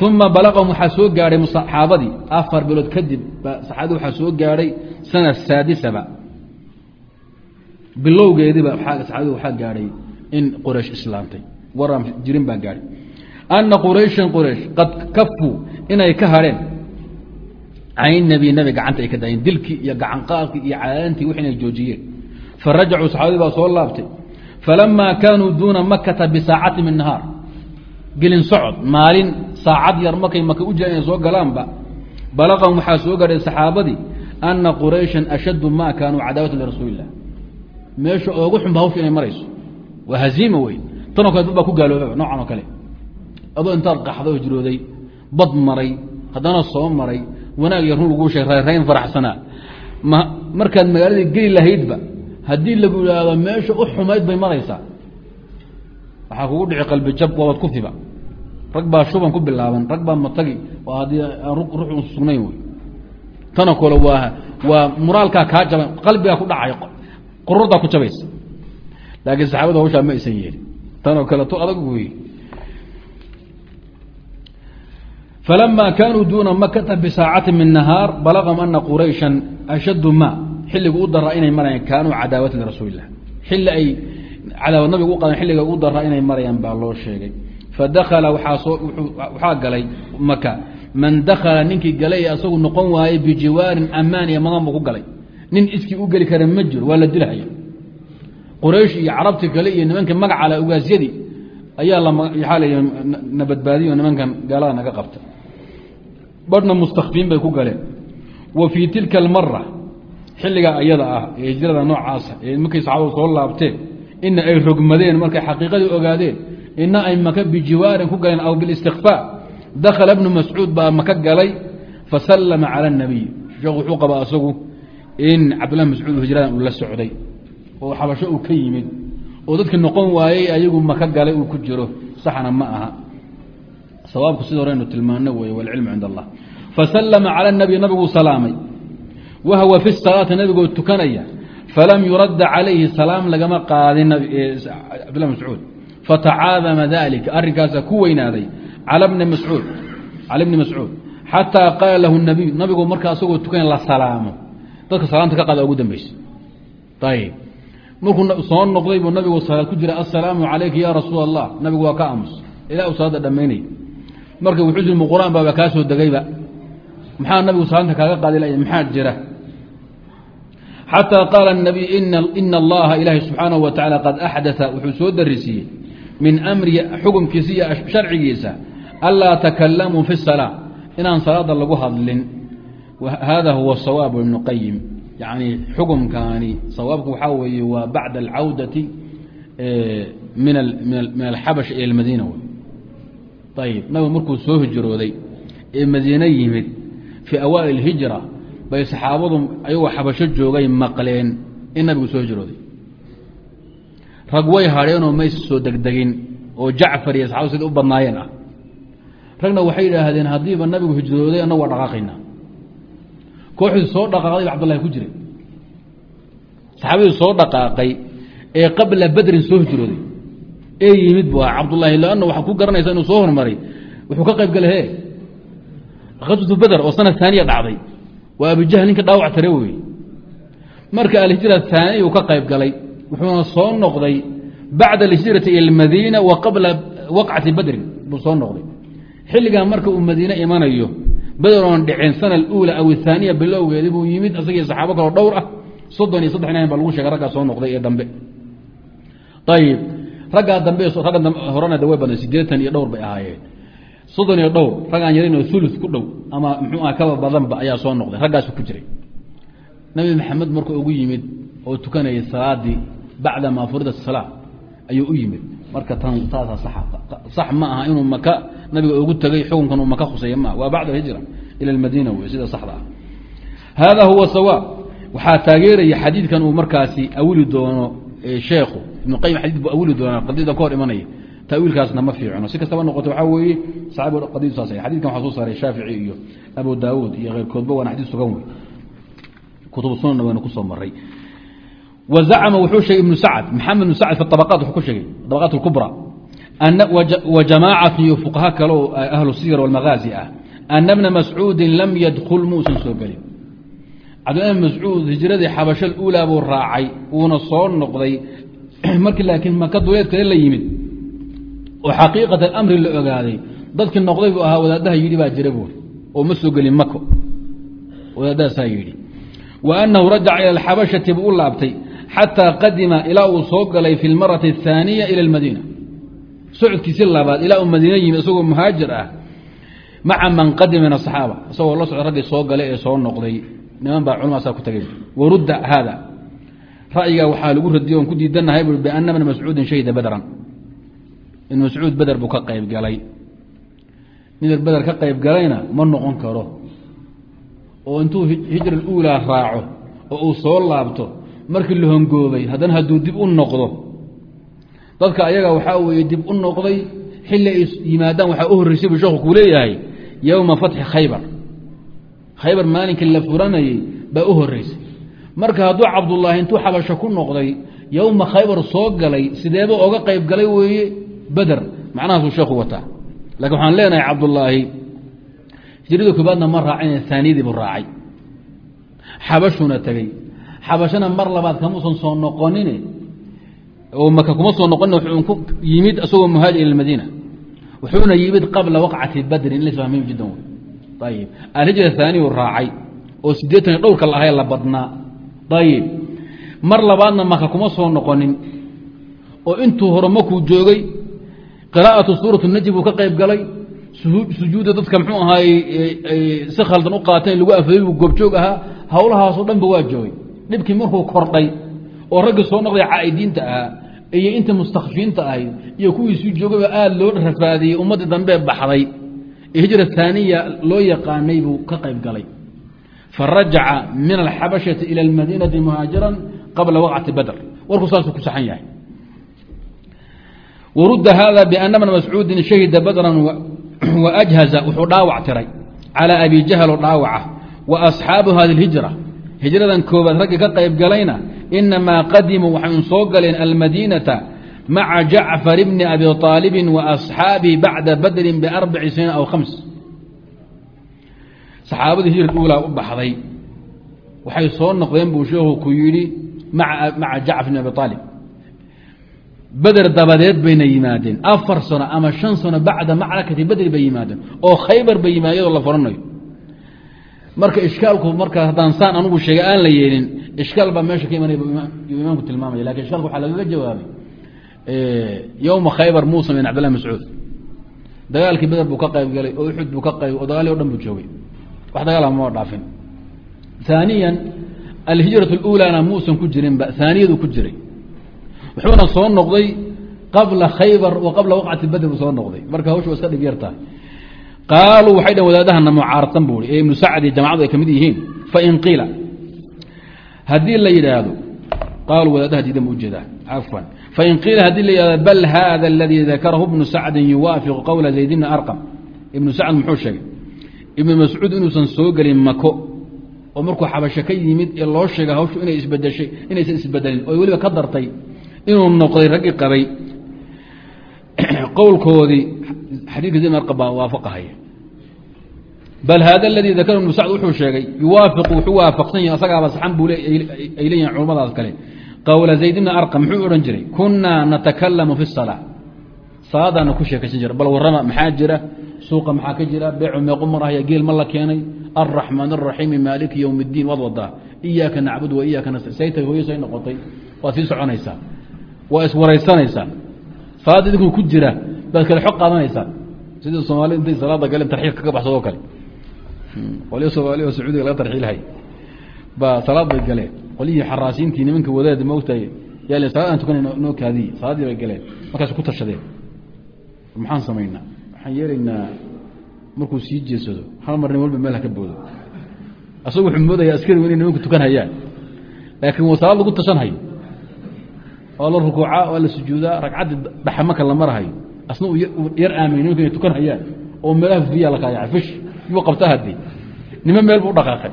uma balaqahum waxaa soo gaadhay saxaabadii afar bilood kadib saxaabadii waxaa soo gaadhay sana saadisaba. Bilowgeediiba saxaabadii waxaa gaadhay in quraysh islaamtay waram jirin baa gaadhay. Ana qurayshan quraysh qad kafuu inay ka hadheen cayn nebi nebi gacanta ay ka daayeen. Dilkii iyo gacanqaadkii iyo cadaantii wix inay joojiyeen. Farajacuu saxaabadii baa soo laabtay. Falamaa kaanuu duuna makata bisaacati min nahaar. Gelin socod maalin saacad yar markay maka u jiraan inay soo galaanba balaqahum waxaa soo gaadhay saxaabadii ana qurayshan ashaddu ma kaanuu cadaawatan lirasuuli illah meesha oogu xunba hawsha inay marayso. Waa haziima wey tanoo kale dad baa ku gaaloobaba noocan oo kale. Adoo intaad qaxda oo hijrooday bad maray haddana soo maray wanaag iyo run laguu sheeg rayrayn faraxsanaa ma markaad magaaladii geli lahaydba haddii lagu idhaahdo meesha u xumayd bay maraysaa. Waxaa kugu dhici qalbi jab waabad ku fiba rag baa shuban ku bilaaban rag baa matagi haddii aan ruux sugnayn wey. Tanoo kale waa waa muraalkaa kaa jaban qalbigaa ku dhacay qururdaa ku jabaysa. Laakiin saxaabada hawshaa ma aysan yeelin. Tanoo kale to adag wey falama kaanuu duuna makata bisaacati min nahaar balagahum ana qurayshan ashaddu ma xilligu u daraa inay marayaan kaanuu cadaawatan lirasuulilah xilli ay cadaawad nabiga u qadan xilliga u daraa inay marayaan baa loo sheegay fadakala waxaa galay maka man dakala ninkii galay asagu noqon waayey bijiwaarin amaan iyo madan buu ku galay nin iskii u geli kara ma jiro waa la dilhaya quraysh iyo carabti kale iyo nimankii magacala ugaasyadii ayaa laaa l na badbaadiyo nimankan gaalada naga qabta badhna mustakfiin bay ku galeen wa fii tilka almara xilligaa ayada ah ee hijrada noocaasa ee markay saxaabadu soo laabteen ina ay rogmadeen markay xaqiiqadii ogaadeen ina ay maka bijiwaarin ku galeen aw bilistikfaa dakhala bnu mascuud baa maka galay fasallama cala اnabiy sheekhu wuxuu qabaa asagu in cabdillah mascuud hijradan uu la socday oo xabasho uu ka yimid oo dadkii noqon waayey ayagu maka galay uu ku jiro. Saxna ma aha. Sawaabku sida horeynu tilmaano wey walcilmu cind allah. Fasallama cala nabiy nabiguu salaamay. Wahwa fi salaati nabigoo tukanaya. Falam yuradda calayhi salaam lagama qaadin mascuud fatacaadama dalika arrinkaasaa ku weynaaday cala bni mascuud xataa qaala lahu nabiy nabigu markaa asagoo tukanaya la salaamo dadka salaamta ka qaada ugu dambeysa ayib markuu soo noqday buu nabigu salaad ku jira assalaamu calayka ya rasuul allah nabigu waa ka aamus ilaa uu salaada dhammaynay marka wuxuu jiri qur'aan baaba kaa soo degayba maxaa nabigu salaanta kaaga qaadi laya maxaa jira xataa qaala nabiy ina allaha ilaahi subxaanahu wa tacaala qad axdaa wuxuu soo darisiiyey min amri xukumkiisa iyo sharcigiisa anlaa takalamuu fi salaa inaan salaada lagu hadlin. Hada huwa sawaab ibnu qayim yani xukumkaani sawaabku waxaa weeye waa bacda alcawdati min alxabash ila almadiina ayib nabigu markuu soo hijrooday ee madiine yimid fii awaa'il hijra bay saxaabadu ayagoo xabasho joogay maqleen in nabigu soo hijrooday rag way hadheenoo maysa soo degdegin oo jacfar iyo saxabadu sida u badnaayeen ah. Ragna waxay yidhaahdeen haddiiba nabigu hijrooday annagu waa dhaqaaqaynaa. Kooxdii soo dhaqaaqday ba abdullahi ku jiray. Saxaabadii soo dhaqaaqay ee qabla badrin soo hijrooday ee yimid bu aha cabdullaahi lanna waxaa ku garanaysa inuu soo hormaray wuxuu ka qayb galay he khaswatu oo sanad taaniya dhacday waa abujahl ninka dhaawac tare wey marka alhijra taaniya uu ka qayb galay wuxuuna soo noqday bacda alhijrati ila almadiina wa qabla waqcati badrin buu soo noqday. Xilligan marka uu madiine imanayo beder oon dhicin sana aluula aw ahaaniya bilowgeedi buu yimid isagii saxaabo kaloo dhowr ah soddon iyo saddex nin baa lagu sheegay raggaa soo noqday ee dambe. Ayib raggaa dambe ragga horena da way badnay siddeetan iyo dhowr bay ahaayeen. Soddon iyo dhowr raggaan yarin oo ulu ku dhow oo tukanayay salaadii bacda maa furida salaa ayuu u yimid. Marka tan saasa sax ma aha inuu maka nabiga ugu tegay xukunkan uu maka khuseeya maaha waa bacda alhijra ila almadiina wey sida saxda ah. Hada huwa sawaab. Waxaa taageeraya xadiidkan uu markaasi awili doono sheekhu ibnu qayim xadid buu awili doonaa qadiyada ka hor imanaya. Tawiilkaasna ma fiicno. Si kastaba noqoto waxaa weeye saxaabiga qadiyadu saas xadidkan waxaa soo saaray shaafici iyo abu daawuud iyo keyrkoodba waana xadiid sugan wey kutubu sunanna waynu ku soo maray وزcم wuxuu sheegay iبن sacd mxamed بن sacd في طبقات wuxuu ku sheegay طبقات الكبرى وجamاcaة iyo فقهa kale oo أهل الsير والمغازي ah أن بنa مسعوudi lam ydkل muusan soo gelin cabdالله mascuud hiجradii xabasho uulaa buu raacay uuna soo noqday markii laakiin maka duleed kale la yimid oo xaqiiqaة الأmri la ogaaday dadkii noqday buu ahaa wadaadaha yidhi baa jira buuri oo ma soo gelin mako wadaadahaasaa yidhi وأنhu rajaca ilى الxabشhaةi buu u laabtay xatىa qadima ilaa uu soo galay fi اlmaraةi الثaaniية ilى اlmadiina socodkiisi labaad ilaa uu madiine yimid isagoo muhaajir ah maca man qadima min aصxaaba isagoo la socda raggii soo galay ee soo noqday niman baa culmaasaa ku tagay warudda haada ra'yigaa waxaa lagu radiyay oon ku diidanahay bu bana bna mascuudin shahida badran ibn mascuud beder buu ka qayb galay nider beder ka qayb galayna ma noqon karo oo intuu hijra uulaa raaco oo uu soo laabto markii la hongoobay haddana hadduu dib u noqdo. Dadka ayaga waxaa weeye dib u noqday xilli ay yimaadaan waxaa u horreysay buu sheekhu kuu leeyahay yowma fatxi khaybar. Khaybar maalinkii la furanayey baa u horreysay. Marka hadduu cabdullaahi intuu xabasho ku noqday yowma khaybar soo galay sideeba oga qayb galay weeye beder macnahaasuu sheekhu wataa. Lakiin waxaan leenahay cabdullaahi hijrada koobaadna ma raacine aaniyadii buu raacay. Xabashuna tegey xabashana mar labaad kamuusan soo noqonine oo maka kuma soo noqonin wuxuu ku yimid isagoo muhaajir ila madiina. Wuxuuna yimid qabla waqcati badrin in la muhiim jiddan ayib alhijra haaniyu raacay oo siddeetan iyo dhowrka la ahay la badnaa. Ayib mar labaadna maka kuma soo noqonin oo intuu hore makuu joogay qiraa'atu suurat najm buu ka qayb galay sujuudda dadka mxuu ahaay si khaldan u qaateen lagu afayey buu goobjoog ahaa howlahaasoo dhanba waa joogay dhibkii markuu kordhay oo raggii soo noqday caa'idiinta ahaa iyo inta mustakfiinta ahayd iyo kuwii sii joogayba aada loo rafaadiyey ummaddii dambee baxday ee hijra haaniya loo yaqaanay buu ka qayb galay. Farajaca min alxabashati ila almadiinati muhaajiran qabla waqcati badr. Warku saasuu ku saxan yahay. Wrudda hada bana bna mascuudin shahida badran waajhaza wuxuu dhaawac tiray. Calى abi jahloo dhaawaca. Wa asxaabu hadi اhijra hijradan koobaad raggii ka qayb galayna inamaa qadimuu waxay soo galeen almadiinata maca jacfar bni abi طaalibi waasxaabihi bacda badrin biarbaci siniin aw khams. Saxaabadii hijra uulaa u baxday. Waxay soo noqdeen buu sheekhu ku yidhi maca jacfar bni abi aalib beder dabadeed bayna yimaadeen. Afar sano ama shan sano bacda macrakati bedri bay yimaadeen. Oo khaybar bay yimaadeen la furanayo marka ishkaalku marka haddaan saan anugu sheegay aan la yeelin ishkaal baa meesha ka imanaya yuu imaamku tilmaamaya. Lakin ishkaalka waxaa lagaga jawaabay. Yowma khaybar muusa bin cabdillah mascuud. Dagaalkii beder buu ka qayb galay oo uxud buu ka qayb oo dagaali o dhan buu joogay. Wax dagaala ma dhaafin. Haaniyan alhijrat اluulana muusan ku jirinba haaniyadu ku jiray. Wuxuuna soo noqday qabla khaybar wa qabla waqcati badr buu soo noqday. Marka hawsha waa iska dhib yar tahay qaaluu waxay dhn wadaadahana mucaaratan buu i ee ibnu sacd iyo jamacadu ay ka mid yihiin fain qiila haddii la yidhaahdo qaaluu wadaadaha diidan bu u jeedaa cafwan fain qiila haddii la yidhahdo bal hada aladii dakarahu ibnu sacdin yuwaafiqu qowla zayd bni arqam ibnu sacd muxuu sheegay ibnu mascuud inuusan soo gelin mako oo markuu xabasho ka yimid ee loo sheegay hawshu inay isbedeshay inaysan isbedelin oo weliba ka dartay inuu noqday raggii qabay qowlkoodii xadiidka arqam baa waafaqahaya bal hada aladii dakara ibnu sacd wuxuu sheegay yuwaafiqu wuxuu waafaqsan yahay asagaaba saxan buu ay leeyihiin culamadaas kale. Qowla zayd bni arqam muxuu odhan jiray kunaa natakalamu fi salaa salaadaana ku sheekaysan jira bal warrama maxaa jira? Suuqa maxaa ka jira? Beecu meequ marahaya geel ma la keenay? Alraxmaan araxiimi maaliki yowm اddiin waad wadaa iyaaka nacbud wa iyaaka nasta sii soconaysaa. Waa iswaraysanaysaa salaadda idinkuu ku jira baad kale xog qaadanaysaa sida soomaalida intay salaada galeen tarxiil kaga baxsadoo kale. Qolyo soomaaliya oo sacuudiga laga tarxiilhay baa salaad bay galeen. Qolyihii xaraasiintii nimanka wadaad maogtahay yaa salaad aan tukanay noo kaadiye salaaddii bay galeen. Markaas ku tashadeen. Maxaan samaynaa? Waxaan yeelaynaa? Markuu sii jeedsado hal mar nin walba meel ha ka boodo. Asagu wuxuu moodaya askarigu inay nimanku tukan laakiin waa salaad lagu tashanhayo waa la rukuucaa waa la sujuudaa ragcaddii dhaxa marka la marahayo asna yar aamini nimanka inay tukan hayaan oo meelaha fiya la kala yaca fish yuu qabta haddii. Nimo meel buu dhaqaaqay?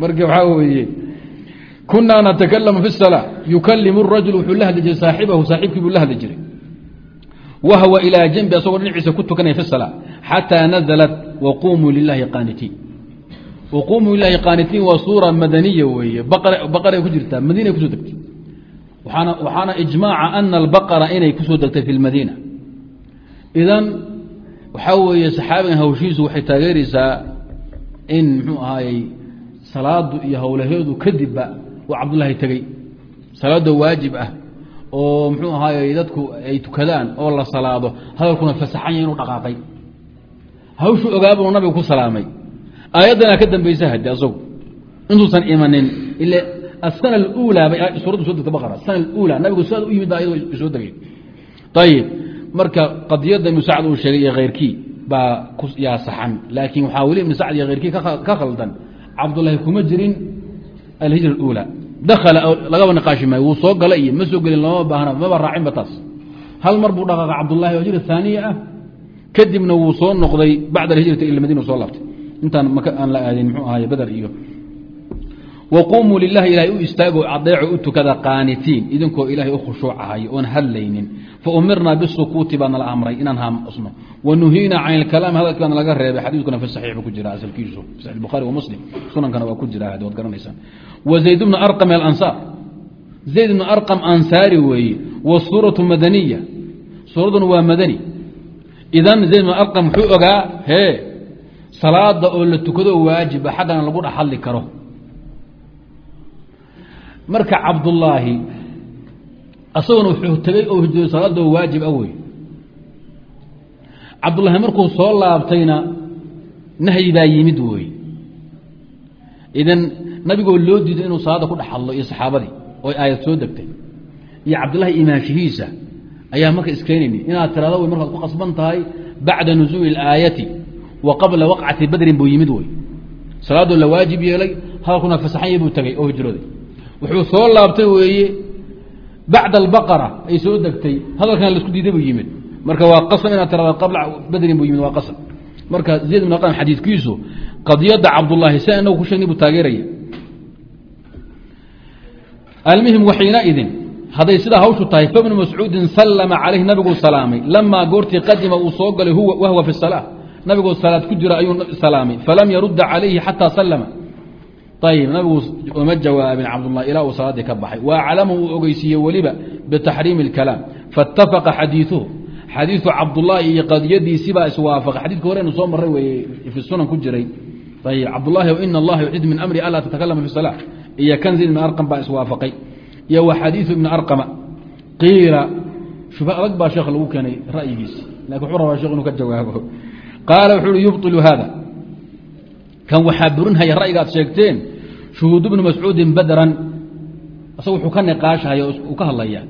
Marka waxaa weeye kunaa natakalamu fi salaa yukalimu rajul wuxuu la hadli jiray saaxibahu saaxiibkii buu la hadli jiray. Wahwa ilaa janbi asagoo dhinaciisa ku tukanaya fi salaa xataa nazalat waqumuu lilaahi qaanitiin. Waqumuu lilaahi qaanitiin waa suura madaniya weeye baqaray ku jirtaa madiinay ku soo degtay waxaana ijmaaca ana albaqara inay ku soo degtay fi اlmadiina idan waxaa weeye saxaabigan hawshiisu waxay taageeraysaa in muxuu ahaayey salaadu iyo howlaheedu kadibba uu cabdullaahi tegey. Salaadoo waajib ah oo muxuu ahaayey dadku ay tukadaan oo la salaado hadalkuna fasaxan yahy inuu dhaqaaqay. Hawshu ogaabuu nabigu ku salaamay. Aayaddanaa ka dambaysa hadi asagu. Intuusan imanin ile asana aluulaa bay suuraddu soo degta baqara asana aluulaa nabigu sidaad u yimid baa ayadoo soo degay ayib marka qadiyadda ibnu sacd uu sheegay iyo khayrkii baa yaa saxan laakiin waxaa weli ibnu sacd iyo khayrkii ka khaldan cabdullaahi kuma jirin alhijra اuulى dakala lagaba niqaashi maayo wuu soo gala iyo ma soo gelin looma baahna maba raacinba taas hal mar buu dhaqaaqa cabdullahi oo hijra haaniya ah kadibna wuu soo noqday bacd alhijrati ila madina soo waqumuu lilahi ilahay u istaago adeeco u tukada qaanitiin idinkoo ilahay u khushuucahay oon hadlaynin. Faumirnaa bisukuuti baa nala amray inaan haamusno wanuhiina can ilkalaami hadalkii baa nalaga reebay xadiiskuna fi saxiix buu ku jira asalkiisu bukhari wa muslim. Sunankana waa ku jira waad garanaysaan. Wa zayd bnu arqam alansaar zayd bnu arqam ansaari weeye wasuuratu madaniya suuradduna waa madani. Idan zayd bnu arqam muxuu ogaa hee salaada oo la tukado waajiba xaggana lagu dhex karo marka cabdullaahi asaguna wuxuu tegey oo hijooy salaadoo waajib a wey cabdullaahi markuu soo laabtayna nahyi baa yimid wey idan nabigoo loo diiday inuu salaada ku dhex hadlo iyo saxaabadii oo aayad soo degtay iyo cabdullaahi imaanshihiisa ayaa marka iskeenayni inaad tirado wey markaad ku qasban tahay bacda nusuuli اlaayati wa qabla waqcati badrin buu yimid wey salaadoo la waajib yeelay hadalkuna fasaxanya buu tegey oo hijrooday wuxuu soo laabtay weeye bacda albaqara ay soo degtay. Hadalkan la isku diiday buu yimid. Marka waa qasam inaad tirada qabla badrin buu yimid waa qasam marka zayd bn qam xadiidkiisu qadiyadda cabdullaahi si inagu ku sheegnay buu taageeraya. Almuhim waxiinaidin hadday sidaa hawshu tahay fabnu mascuudin sallama calayh nabiguu salaamay. Lamaa goortii qadima uu soo galay wahwa fi salaa nabigoo salaad ku jira ayuu salaamay. Falam yarudda calayhi xataa sallama ayib nabigu uma jawaabin cabdullah ilaa uu salaaddii ka baxay wa aclamu uu ogeysiiyey weliba bitaxriimi اlkalaam faاtafaqa xadiiuhu xadiiu cabdullaahi iyo qadiyadiisibaa iswaafaqay xadidka horenu soo maray weye fi sunan ku jiray ayib cabdullahi ina allaha yuxid min amri anlaa tatakalama fi salaa iyo kan zayd ibn arqam baa iswaafaqay iyo wa xadiiu ibni arqama qiila shubha adag baa sheekh lagu keenay ra'yigiisi lakin wuxuu rabaa shekh inuu ka jawaabo qaala wuxuu uhi yubطilu hada kan waxaa burinhaya ra'yiga ad sheegteen shuhuud bnu mascuudin badran isaga wuxuu ka niqaashahaya uu ka hadlaya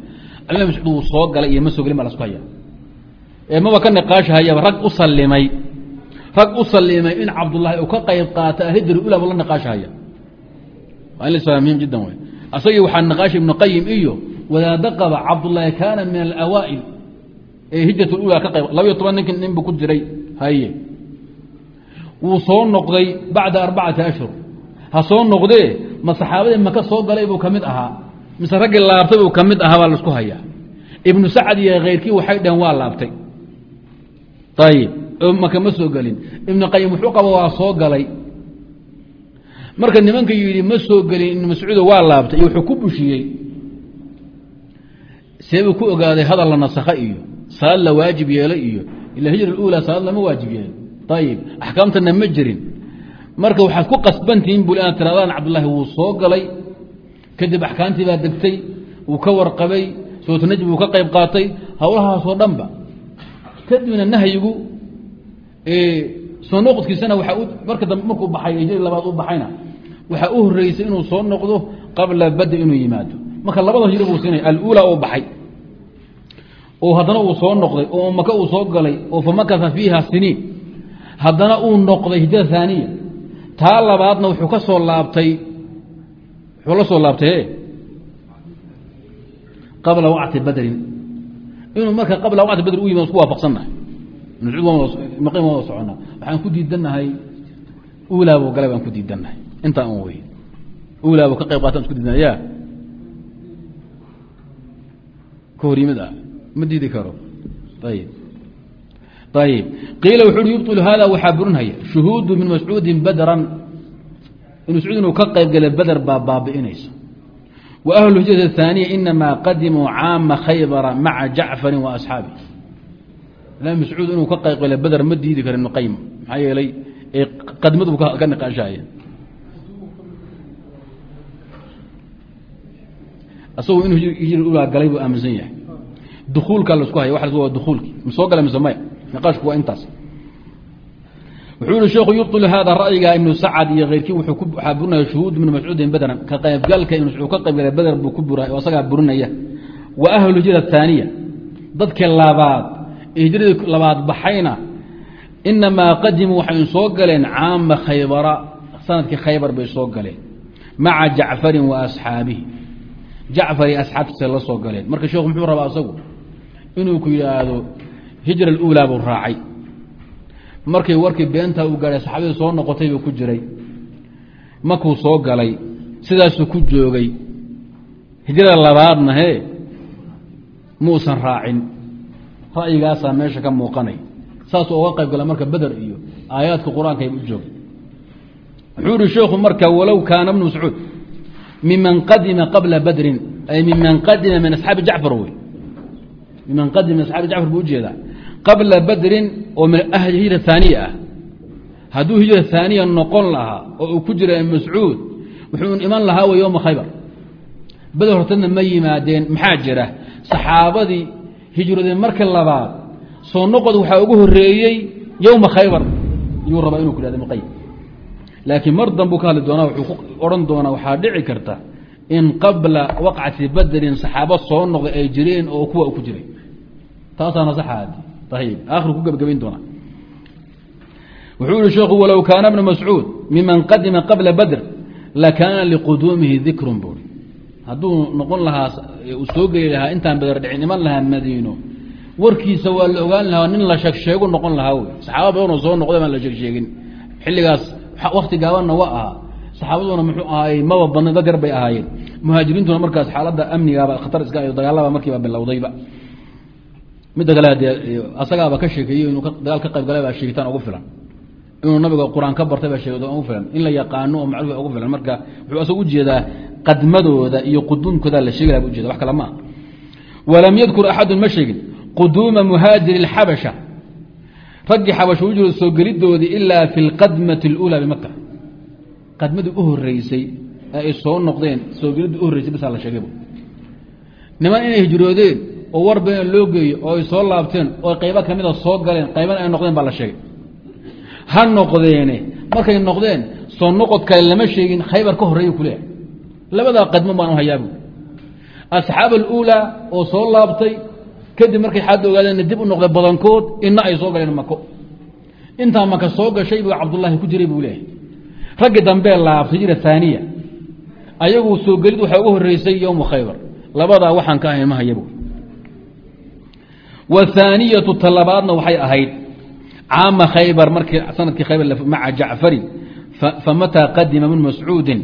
cabdillah mascuud wuu soo galay iyo ma soo gelin baa lasku haya maba ka niqaashahayaba rag u salimay rag u salimay in cabdullaahi uu ka qayb qaata alhijri ula buu la niqaashahaya waa muhiim jiddan wey asagii waxaa niqaasha ibnu qayim iyo wadaado qaba cabdullaahi kaana min alawaa'il. Ee hijrat ula ka qayb labayo toban ninki nin buu ku jiray haye. Wuu soo noqday bacda arbacati ashhur ha soo noqdee ma saxaabadii maka soo galay buu ka mid ahaa. Mise raggii laabtay buu ka mid ahaa baa la isku hayaa. Ibnu sacad iyo khayrkii waxay dhaheen waa laabtay. Ayib maka ma soo gelin ibnu qayim wuxuu qaba waa soo galay. Marka nimanka yidhi ma soo gelin ibnu mascuudo waa laabtay. Iyo wuxuu ku bushiyey. See buu ku ogaaday hadal la nasakha iyo salaad la waajib yeelay iyo ila hijra uula salaad lama waajib yeelay ayib axkaamtana ma jirin marka waxaad ku qasbantihiin bul inaad tiradaan cabdullaahi wuu soo galay. Kadib axkaamtii baa degtay wuu ka warqabay sootu najmi wuu ka qayb qaatay. Howlahaasoo dhanba kadibna nahyigu soo noqodkiisana waa marka dambe markuu baxay hijri labaad u baxayna waxaa u horeysay inuu soo noqdo qabla badi inuu yimaado. Marka labada hijri buu siinaya aluula uu baxay. Oo haddana uu soo noqday oo maka uu soo galay oo famakasa fiiha siniin. Haddana uu noqday hijra haaniya taa labaadna wuxuu ka soo laabtay wuxuu la soo laabtay e qabla wacti badrin. Inuu marka qabla wacti badri u yimid isku waafaqsannahay. Maqim wada socona waxaan ku diidannahay uulaabuu galay baan ku diidannahay intaa un wey uulaabuu ka qayb qaatan isku diidanay ya ka hor yimid ah. Ma diidi karo. Ayib ayb qiila wuxuu hi yubطil hada waxaa burinhaya shuhuudu min mascuudin badran in mascuud inuu ka qaybgala bader baa baabi'inayso wa ahlu hijrati ahaaniya inamaa qadimuu caama khaybara maca jacfarin wa asxaabi mascuud inuu ka qaybgala bader ma diidi kara mqayim maxaa yeelay qadmadu ka niqaashaaya asagu inu hijr ulaa galay buu aaminsan yahay dukuulkaa lasku haya wa dukuulki ma soo gala mise maya niqaashku waa intaas wuxuu hi sheekhu yubطil haada ra'yiga ibnu sacad iyo keyrkii wuxuu ku burinaya shuhuud ibnu mascuudin badran ka qaybgalka ibnu mauud ka qaybgala beder buu ku bura oo asagaa burinaya wa ahlu hijra taaniya dadkii labaad hijradii labaad baxayna inamaa qadimuu waxay soo galeen caama khaybara sannadkii khaybar bay soo galeen maca jacfarin wa hijra aluulaa buu raacay. Markay warkii beentaa uu gaadhay saxaabadii soo noqotay buu ku jiray. Markuu soo galay sidaasuu ku joogay. Hijrada labaadna hee muusan raacin. Ra'yigaasaa meesha ka muuqanay. Saasuu uga qayb gala marka beder iyo aayaadka qur'aanka u joogay wuxuu yihi sheekhu marka walow kaana bnu mascuud miman qadima qabla badrin ay miman qadima min asxaabi jacfar wey. Miman qadima min asxaabi jacfar buu u jeedaa qabla badrin oo min ahli hijra haaniya ah. Hadduu hijra haaniya noqon lahaa oo uu ku jira mascuud wuxuu iman lahaa wey yowma khaybar. Beder hortadna ma yimaadeen maxaa jira? Saxaabadii hijradii marka labaad soo noqod waxaa ugu horeeyey yowma khaybar. Yuu rabaa inuu ku hahda maqayim laakiin mar danbuu ka hadli doonaa wuxuu ku odhan doonaa waxaa dhici karta in qabla waqcati badrin saxaabo soo noqday ay jireen oo kuwa ku jiray. Taasaana saxaadi wuxuu yihi sheekhu walow kaana bnu mascuud miman qadima qabla badr lakaana liquduumihi dikrun buuri hadduu noqon lahaa uu soo geli lahaa intaan beder dhicin iman lahaa madiino warkiisa waa la ogaan lahaa nin la sheegsheegu noqon lahaa wey saxaaba badanoo soo noqday baan la sheegsheegin xilligaas wakti gaabanna waa ahaa saxaabaduna muxuu ahaay maba badna dagar bay ahaayeen muhaajiriintuna markaas xaaladda amnigaaba khatar iska dagaalaba markiiba bilowdayba midda kale dee asagaaba ka sheekeeyey inuu dagaal ka qayb galay baa sheegitaan ugu filan inuu nabiga qur-aan ka bartay baa sheegid ugu filan in la yaqaano oo macruuf ugu filan marka wuxuu asagu ujeedaa qadmadooda iyo quduumkooda la sheegi laha bu ujeeda wax kale ma ah walam yadkur axadun ma sheegin quduuma muhaajiri اxabasha raggii xabasha u jiro soo gelidoodii ilaa fi اlqadmati اlأulaa bimaka qadmadii u horeysay ee ay soo noqdeen soo gelidii u horreysay bisaa la sheegayb niman inay hijroodeen oo war been loo geeyo oo ay soo laabteen oo qaybo kamida soo galeen qaybana ay noqdeen baa la sheegay. Ha noqdeene. Markay noqdeen soo noqod kale lama sheegin khaybar ka horreeya kuleeyahay labadaa qadmo baan u hayaabu asxaab aluulaa oo soo laabtay kadib markay xaadda ogaadeen dib u noqday badankood ina ay soo galeen mako. Intaa maka soo gashay buu cabdullaahi ku jiray buu leeyahay. Raggii dambee laabtay hijra haaniya ayagu soo gelid waxaa ugu horeysay yowmu khaybar. Labadaa waxaan ka ahayn ma hayabu wthaaniyatu talabaadna waxay ahayd caama khaybar markii sanadkii khaybar maca jacfarin famataa qadima min mascuudin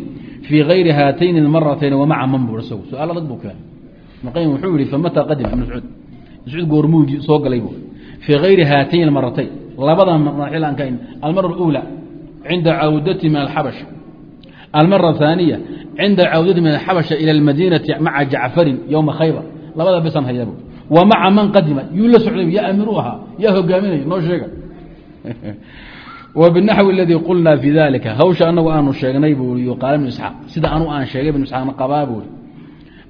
fii gayri haatayni اmaratayn wamaca man bur isagu su-aal adag buu keenay ibnqayim wuxuu yihi famataa qadima mascuud mascuud goormuu soo galay bu fii gayri haatayn maratayn labadan marxilanka almara اlأulى cinda cawdati min alxabasha almara الثaaniya cinda cawdati min alxabasha ilى اlmadinati maca jacfarin ywma khaybar labada bisan hayabu wa maca man qadima. Yuu la socday yaa amiru ahaa yaa hogaaminaya noo sheega. Wbinaxwi اladii qulnaa fi dalika hawsha anagu aanu sheegnay buu i qaala ibnu isxaaq. Sida anu aan sheegay ibnu isxaaqna qabaa buuri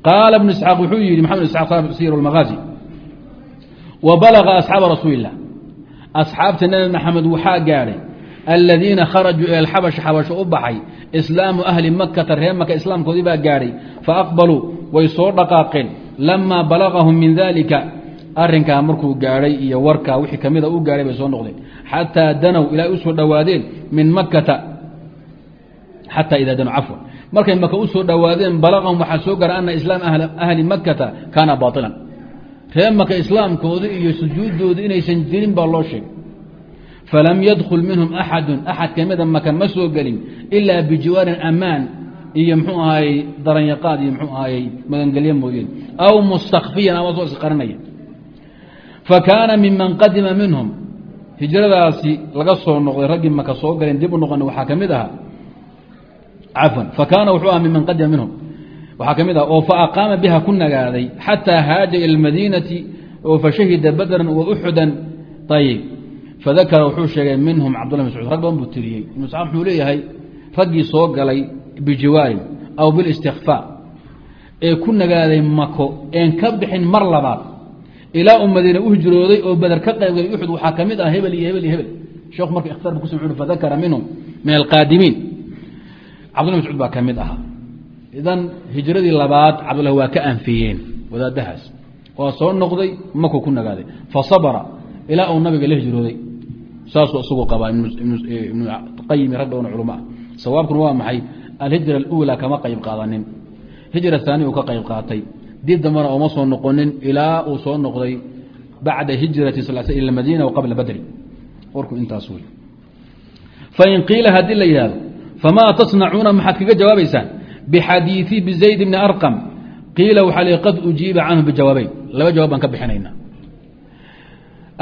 qaala ibnu isxaaq wuxuu yihi maxamed isxaaq saab siyar اlmagaazi wa balaga asxaaba rasuuli illah asxaabta nabi maxamed waxaa gaadhay aladiina kharajuu ila alxabash xabasho u baxay islaamu ahli makata reer maka islaamkoodii baa gaadhay faaqbaluu way soo dhaqaaqeen lamaa balagahum min dalika arinkaa markuu gaadhay iyo warkaa wixii kamida u gaadhay bay soo noqdeen. Xataa danow ilaa u soo dhowaadeen min makata xataa idaa danow cafwan. Markay maka u soo dhowaadeen balagahum waxaa soo gaara ana islaam ahli makata kaana baailan reer maka islaamkoodi iyo sujuuddoodi inaysan jirin baa loo sheegay. Falam yadkul minhum axadu axad kamida maka ma soo gelin ilaa bijiwaarin amaan iyo mxuu ahaayey daranyaqaad iyo mxuu ahaayey magangelye mooyeen aw mustakfiyan ama soo isqarinaya fa kaana miman qadima minhum hijradaasi laga soo noqday raggii maka soo galeen dib u noqona waxaa ka mid ahaa cafwan fa kaana wuxuu aha miman qadima minhum waxaa ka mid aha oo fa aqaama biha ku nagaaday xataa haaja ila lmadiinati oo fashahida badran wa uxudan ayib fadakara wuxuu sheegay minhum cabdullah mascuud buu tiriyey leeyahay raggii soo galay bijiwaarin aw bilistikfaa ee ku nagaaday mako een ka bixin mar labaad ilaa uu madiine u hijrooday oo beder ka qaybgalay uxud waxaa ka mid ah hebel iyo hebel iyo hebel. Sheekhu marka ikhtaar bu kuso ui fadakara minhum min alqaadimiin cabdullah mascuud baa ka mid ahaa. Idan hijradii labaad cabdullah waa ka anfiyeen wadaadahaas waa soo noqday maku ku nagaaday. Fasabra ilaa uu nabiga la hijrooday. Saasuu isagu qabaa ibnu qayimi rag culamo ah sawaabkuna waa maxay? Alhijra aluulaa kama qayb qaadanin hijra haani uu ka qayb qaatay. Dib dambana ooma soo noqonin ilaa uu soo noqday bacda hijrati il madiina waqabla badri. Warku intaas wey fain qiila haddii la yidhahdo famaa tasnacuuna maxaad kaga jawaabaysaan? Bixadiii bizayd bni arqam. Qiila waxaa l qad ujiiba canhu bijawaabeyn laba jawaab baan ka bixinaynaa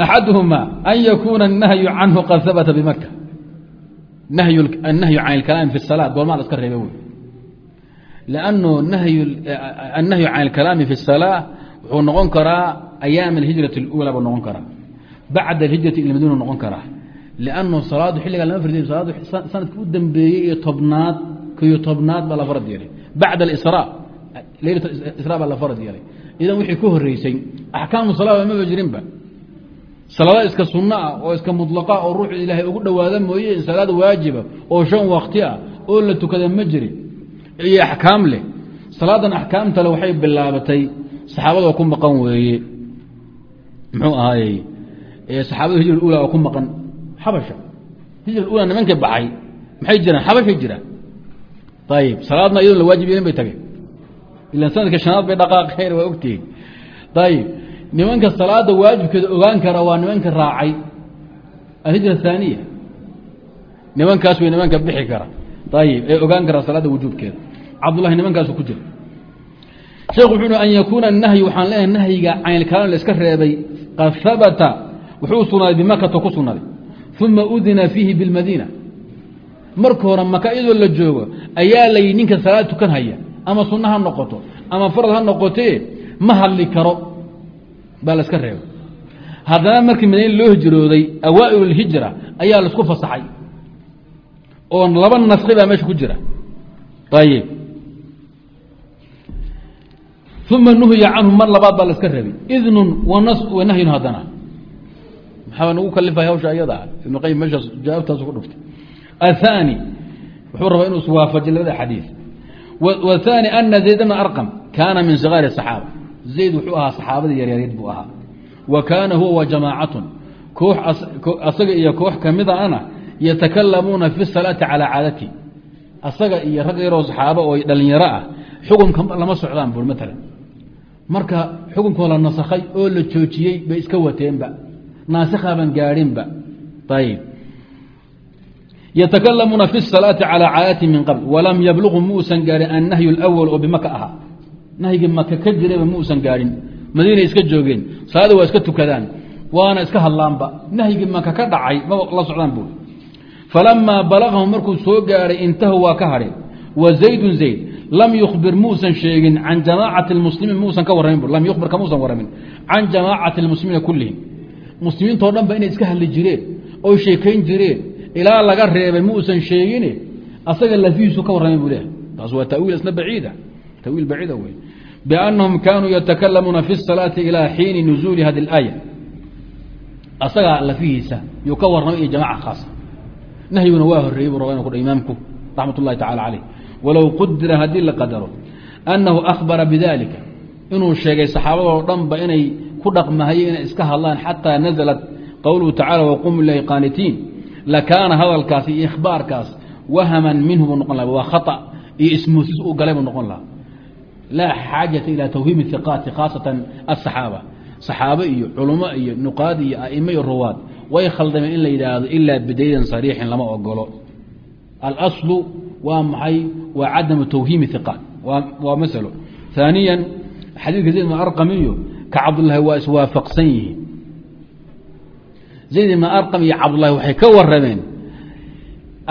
axaduhumaa an yakuuna anahyu canhu qad habata bimaka annahyu can ilkalaami fi salaa goormaa iska reeba wey lanhu annahyu can alkalaami fi اsalaa wuxuu noqon karaa ayaam alhijrati اlula buu noqon karaa bacda alhijrati il madina noqon karaa lannu salaadu xilligaa lama fardiy salaadu sanadka u dambeeyey iyo tobnaad kiyo tobnaad baa la farad yeelay bacda asra leylat isra baa la farad yeelay idan wixii ka horeysay axkaamu salaa maba jirinba salaada iska sunno ah oo iska mudlaqa oo ruuxu ilaahay ugu dhowaada mooye salaad waajiba oo shan wakti oo la tukada ma jirin iyo axkaam leh. Salaadan axkaamtale waxay bilaabatay saxaabadoo ku maqan weeye. Muxuu ahaayey? Saxaabada hijra ula oo ku maqan xabasha. Hijra ula nimankii baxay? Maxay jiraan? Xabashay jiraan. Ayib salaadna iyadoo la waajib yeelin bay tageen. Ilan sanadka shanaad bay dhaqaaqeen waa ogtihiin. Ayib nimanka salaada waajibkeeda ogaan kara waa nimanka raacay. Alhijra ahaaniya nimankaas way nimanka bixi kara. Ayib ee ogaan kara salaada wujuubkeeda cabdullahi nimankaasu ku jira. Sheekhu wuxuu an yakuuna nahyi waxaan leenahay nahyiga caynilkalaam la iska reebay qad habata wuxuu sugnaaday bimakata ku sugnaaday. Uma udina fiihi bilmadiina marka hore maka iyadoo la joogo ayaa layi ninka salaad tukan haya ama sunno ha noqoto ama farad ha noqotee ma hadli karo baa la iska reebay. Haddana markii madiina loo hijrooday awaail اlhijra ayaa la isku fasaxay oo laba naski baa meesha ku jira. Ayib uma nuhiya canhu mar labaad baa laska rabay. idnun wa nahyun haddana maxaa nagu kalifay hawsha iyada ibn qayim meeshaas jawaabtaasu ku dhuftay athani wuxuu rabaa inuu iswaafaji labada xadiid wthaani ana zayd bna arqam kaana min sakaari saxaaba zayd wuxuu ahaa saxaabadii yaryareed buu ahaa wa kaana huwa wa jamaacatun koox asaga iyo koox kamida ana yatakalamuuna fi salaati calaa caadati asaga iyo rag yaroo saxaaba oo dhalinyaro ah xukunka lama socdaan bur maalan marka xukunkoo la nasakhay oo la joojiyey bay iska wateenba. Naasikhaabaan gaadhinba. Ayb yatakalamuuna fi salaati calaa caadati min qabl. Walam yabluqu muusan gaarin annahyu اlwal oo bimaka ahaa nahyigii maka ka jirayba muusan gaadhin. Madiina iska joogeen. Salaada waa iska tukadaan. Waana iska hadlaanba. Nahyigii maka ka dhacay ma la socdaan buui falamaa balaqahum markuu soo gaaray intahu waa ka hadheen wa zaydun zayd lam yubir muusan sheegin can jamaacati muslimiin muusan ka warramin lam yubir kamuusan warramin. Can jamaacati muslimiina kullihim. Muslimiintao dhan ba inay iska hadli jireen oy sheekayn jireen ilaa laga reebay muusan sheegine asaga lafihiisu ka warramay buu lehay taas waa tawiil isna baciida. Tawiil baciida wey biannahum kaanuu yatakalamuuna fi salaati ilaa xiini nuzuuli hadi اlaaya asagaa lafihiisa yuu ka warramay iyo jamaaca khaasa. Nahyiguna waa horreeyey buu raba inu kudha imaamku raxmat tacaala caleyh walow qudira haddii la qadaro annahu akhbara bidalika inuu sheegay saxaabadoo dhanba inay ku dhaqmahayeen inay iska hadlaan xataa nazalat qowluhu tacala waqumu ilahi qaanitiin lakaana hadalkaas iyo ikhbaarkaas wahaman minhu buu noqon laha waa khata iyo ismuusis uu galay buu noqon lahaa. Laa xaajata ilaa tawhiimi hiqaati khaasatan asaxaaba saxaabo iyo culummo iyo nuqaad iyo aimo iyo ruwaad way khaldameen in la yidhaahdo ilaa bidaliilin sariixin lama ogolo alaslu waa maxay? Waa cadamu tawhiimi hiqaat waa masalo. ثaaniya xadiidka zayd ibn arqam iyo ka cabdullahi waa iswaafaqsan yihiin. Zayd ibn arqam iyo cabdullahi waxay ka warameen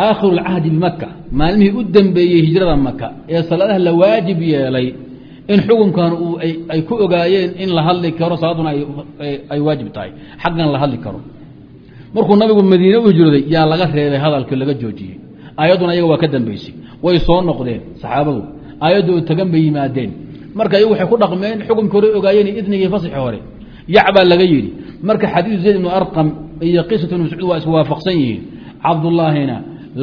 aakhiru اlcahdi bimaka maalmihii u dambeeyey hijrada maka ee salaadaha la waajib yeelay in xukunkan ay ku ogaayeen in la hadli karo salaaduna ay waajib tahay xaggan la hadli karo. Markuu nabigu madiine u hijrooday yaa laga reebay hadalkii laga joojiyey aayadduna ayaga waa ka dambeysay way soo noqdeen saxaabadu aayaddoo tagan bay yimaadeen marka iyagu waxay ku dhaqmeen xukunkii hore ogaayeen idnigii fasxi hore yac baa laga yidhi marka xadiidu zayd ibnu arqam iyo qisatu ibnu mascuud waa iswaafaqsan yihiin cabdullaahina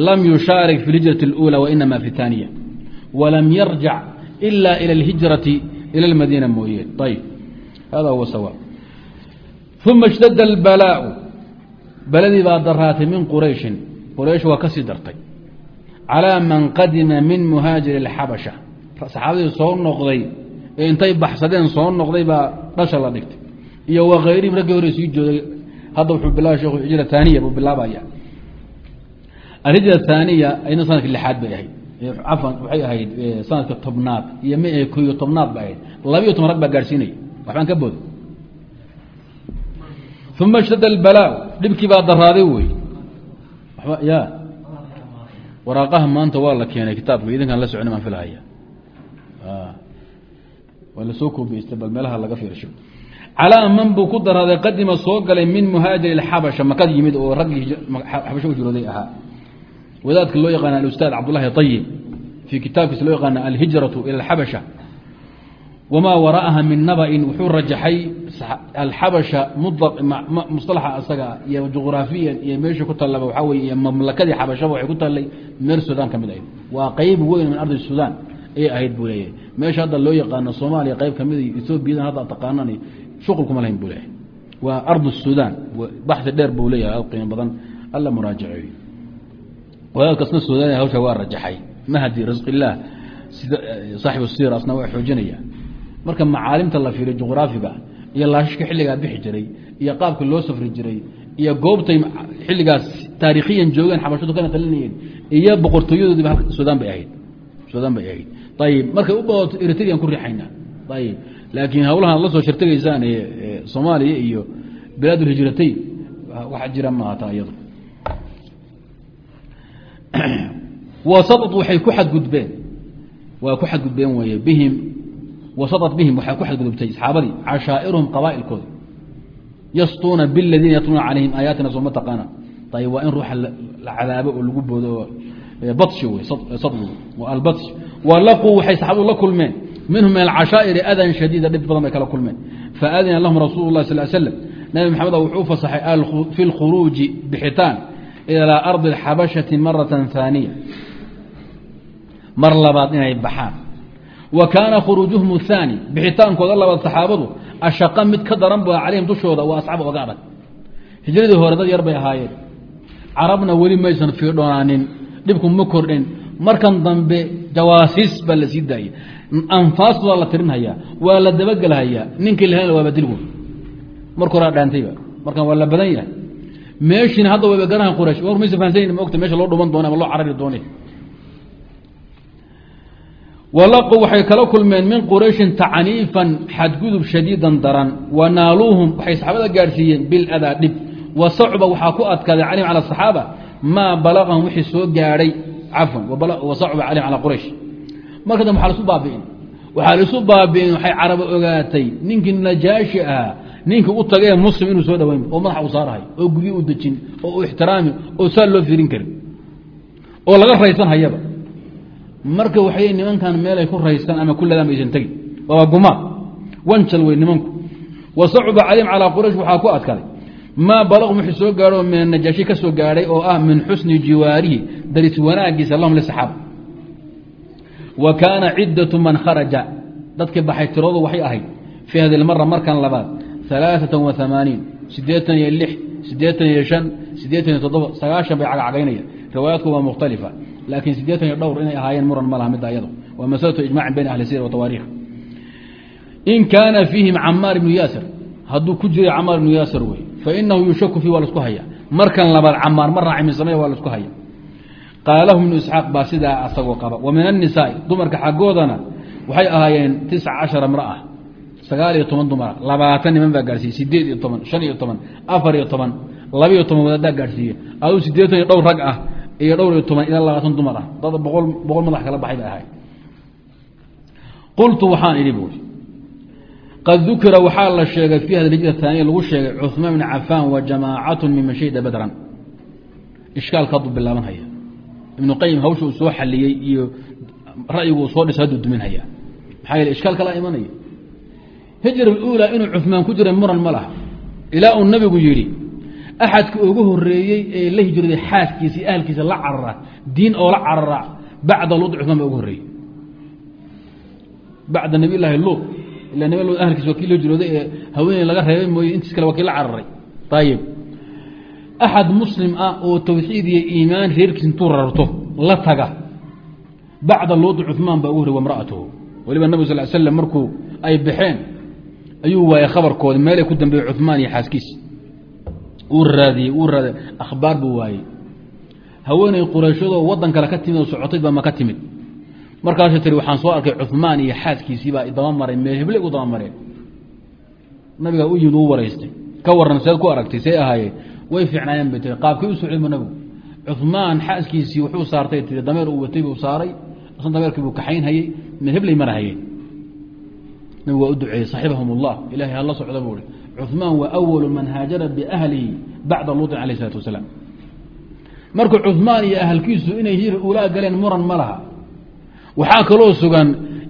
lam yushaarik fi اlhijrati اlأulى wainama fi اtaaniya walam yarjac ila ilى اlhijrati ilى اlmadiina mooyeen ayb hada huwa sawa uma اshtada اlbalaau beladii baa daraatay min qurayshin quraysh waa kasii dartay calىa man qadima min muhaajiri اlxabasha saxaabadii soo noqday ee intay baxsadeen soo noqday baa dhasha la dhigtay iyo wakayrihim raggii hore sii joogay hadda wuxuu bilaabay shekhu hijra taaniya buu bilaabaya alhijra taaniya ayna sanadka lixaad bay ahayd cafan waxay ahayd sanadka tobnaad iyo m koyo tobnaad ba ahayd labiyo toban rag baa gaadhsiinaya waxbaan ka booda uma waraaqaha maanta waa la keenay kitaabka idinkaan la socon baan filahaya. Ah. Waa la soo koobiyeysta bal meelaha laga fiirsho. Calaa man buu ku daraaday qadima soo galay min muhaajiri xabasha makad yimid oo raggii xabasho u jirooday ahaa. Wadaadka loo yaqaana alustaad cabdulahi ayib fii kitaabkiisa loo yaqaana alhijratu ila axabasha wamaa wara'aha min naba'in wuxuu rajaxay alxabasha musطalaxa asaga iyo jugraafiyan iyo meeshii ku tallaba waxaa wey iyo mamlakadii xabashaba waxay ku tallay meel sudan ka mid ahayd waa qeyb weyn min ardi sudan ayay ahayd buu leeyahay meesha hadda loo yaqaano soomaaliya qeyb ka mid ethoobiyadan hadda taqaanan shuqul kuma lahayn buu leeyahay waa ardu sudan baxi dheer buu leeyahay qiimo badan alla muraajaceey wadaadkasna sudan hawsha waa rajaxay mahdi risqillaah saaxibu sir asna waa xoojinaya marka macaalimta la fiiriyo juqraafiga iyo laashishka xilligaa bixi jiray iyo qaabka loo safri jiray iyo goobtay xilligaas taarikhiyan joogeen xabashadu kana talinayeen iyo boqortooyadoodiiba sudan bay ahayd sudan bay ahayd. Ayib markay u badato eritrian ku riixayna. Ayib laakiin hawlahan la soo shartegaysaan soomaaliya iyo bilaad ulhijratayn waxa jira maata iyado wasaط waxay ku xadgudbeen. Waa ku xadgudbeen weye bihim wasaط bihim waxay ku xadgudubtay asxaabadii cashaa'iruhum qabaa'ilkooda. Yastuuna biladiina yatluuna calayhim aayaatina sooma taqaana. Ayb waa in ruuxa la cadaabo oo lagu boodo oo badshi wey sadgu albadsh walaquu waxay saxaabadu la kulmeen. Minhum min alcashaa'iri adan shadiida dhib badan bay kala kulmeen. Faadina lahum rasuulu lah sal slam nabi maxamed wuxuu fasaxay fi lkhuruuji bixitaan ilaa ardi اxabashati maratan haaniya mar labaad inay baxaan wa kaana khuruujuhum haani bixitaankooda labaad saxaabadu ashaqa mid ka daran bu calayhim dushooda waa asxaab oga adag hijradii hore dad yar bay ahaayeen. Carabna weli maysan fiidhoonaanin dhibku ma kordhin. Markan dambe jawaasiis baa la sii daayay. Anfaas waa la tirinhayaa waa la dabagelhayaa ninkii la helana waaba dilgu marka horaa dhaantayba markan waa la badan yahay. Meeshiina hadda wayba garanahan quraysh. War maysa loo dhuman doona loo carari doone walaqu waxay kala kulmeen min qurayshin tacniifan xadgudub shadiidan daran. Wa naaluuhum waxay saxaabada gaadhsiiyeen biladaa dhib wa sacba waxaa ku adkaaday calayhim cala asaxaaba maa balaqahum wixii soo gaadhay cafwan wa sacba calayhim cala quraysh. Marka dambe waxaa laisu baabi'in. Waxaa laisu baabi'in waxay carabo ogaatay ninkii najaashi ahaa ninkii u tagae muslim inuu soo dhawayn oo madaxa u saarahay oo guryo u dejin oo u ixtiraami oo saa loo firin karin oo laga raysan marka waxay nimankan meelay ku raystaan ama ku ladaan baysan tegin. Waaba gumaad wanjal wey nimanku. Wa sacba calayhim calaa quraysh waxaa ku adkaday maa balaqum wixii soo gaadho min anajaashi ka soo gaadhay oo ah min xusni jiwaarihi daris wanaagiisa lahum lisaxaaba wa kaana ciddatu man kharaja. Dadkii baxay tiroodu waxay ahayd fii hadi lmara markan labaad alaaثatan wa amaaniin sideetan iyo lix sideetan iyo shan sideetan iyo toddoba sagaashan bay cagcagaynaya riwaayaadku waa mukhtalifa laakiin sideetan iyo dhowr inay ahaayeen muran ma laha midda ayado waa masalatu ijmacin bayn ahli sir watawaarikh in kaana fiihim camaar ibnu yaasir hadduu ku jiray camaar ibnu yaasir wey fainahu yushaku fii waa lasku haya markan labaad camaar ma raaci min samey waa lasku haya qaalahu ibnu isxaaq baa sidaa asagoo qaba wa min annisaai dumarka xaggoodana waxay ahaayeen tisca cashara mraa sagaal iyo toban dumara labaatan niman baa gaadhsiiyey sideed iyo toban shan iyo toban afar toban toban gaadhsiiye sideetan iyo dhowr rag ah iyo dhowr iyo toban ilaa labaatan dumar ah. Dad boqol boqol madax kala baxay bay ahayd. Qultu waxaan idhi buuri qad dukira waxaa la sheegay fii hadrijda taaniya lagu sheegay cuhmaan bn cafaan wa jamaacatu minman shahida badran. Ishkaalka hadduu bilaaban ibnu qayim hawsha uu soo xaliyey iyo ra'yigu soo dhisa hadduu duminhaya maxaa yeele ishkaal kalaa imanaya. Hijra اluulaa inuu cuhmaan ku jira muran ma laha. Ilaa uu nabigu yidhi axadka ugu horeeyey ee la hijrooday xaaskiisa iyo ahalkiisa la carara diin oo la carara bacda luud cuثmaan ba ugu horeeyey bacda nabiy laahi luud ila nab ahalkiis waa kii loo jirooday ee haweeney laga reebay mooye intiis kale waa la cararay. Ayib axad muslim ah oo tawxiid iyo iimaan reerkiis intuu rarto la taga. Bacda luudi cumaan baa ugu hori wamraatuhu waliba nabig sal slam markuu ay baxeen ayuu waayey khabarkoodi meelay ku dambeeye cumaan iyo xaaskiis uu raadiyey uu raadiy akhbaar buu waayey. Haweeney qurayshadoo wadan kale ka timid oo socotay baa ma ka timid. Markaasay tiri waxaan soo arkay cumaan iyo xaaskiisiibaa daba maray meel heble u daba mareen. Nabigaa u yimid uu waraystay. Ka waran seed ku aragtay see ahaayeen way fiicnaayeen bay tii qaabkay u socday ma nabigu. Cumaan xaaskiisii wuxuu saartay tii dameer uu watay buu saaray. Isna dameerkii buu kaxayn hayey meel hebley hayeen nabigu waa u duceeyey saxibahum ullah ilahay hala socda buu i cumaan waa awalu man haajara biahlihi bacda luutin alayh isalaatu wasalaam marka cumaan iyo ahalkiisu inay hir ulaa galeen muran ma laha. Waxaa kaloo sugan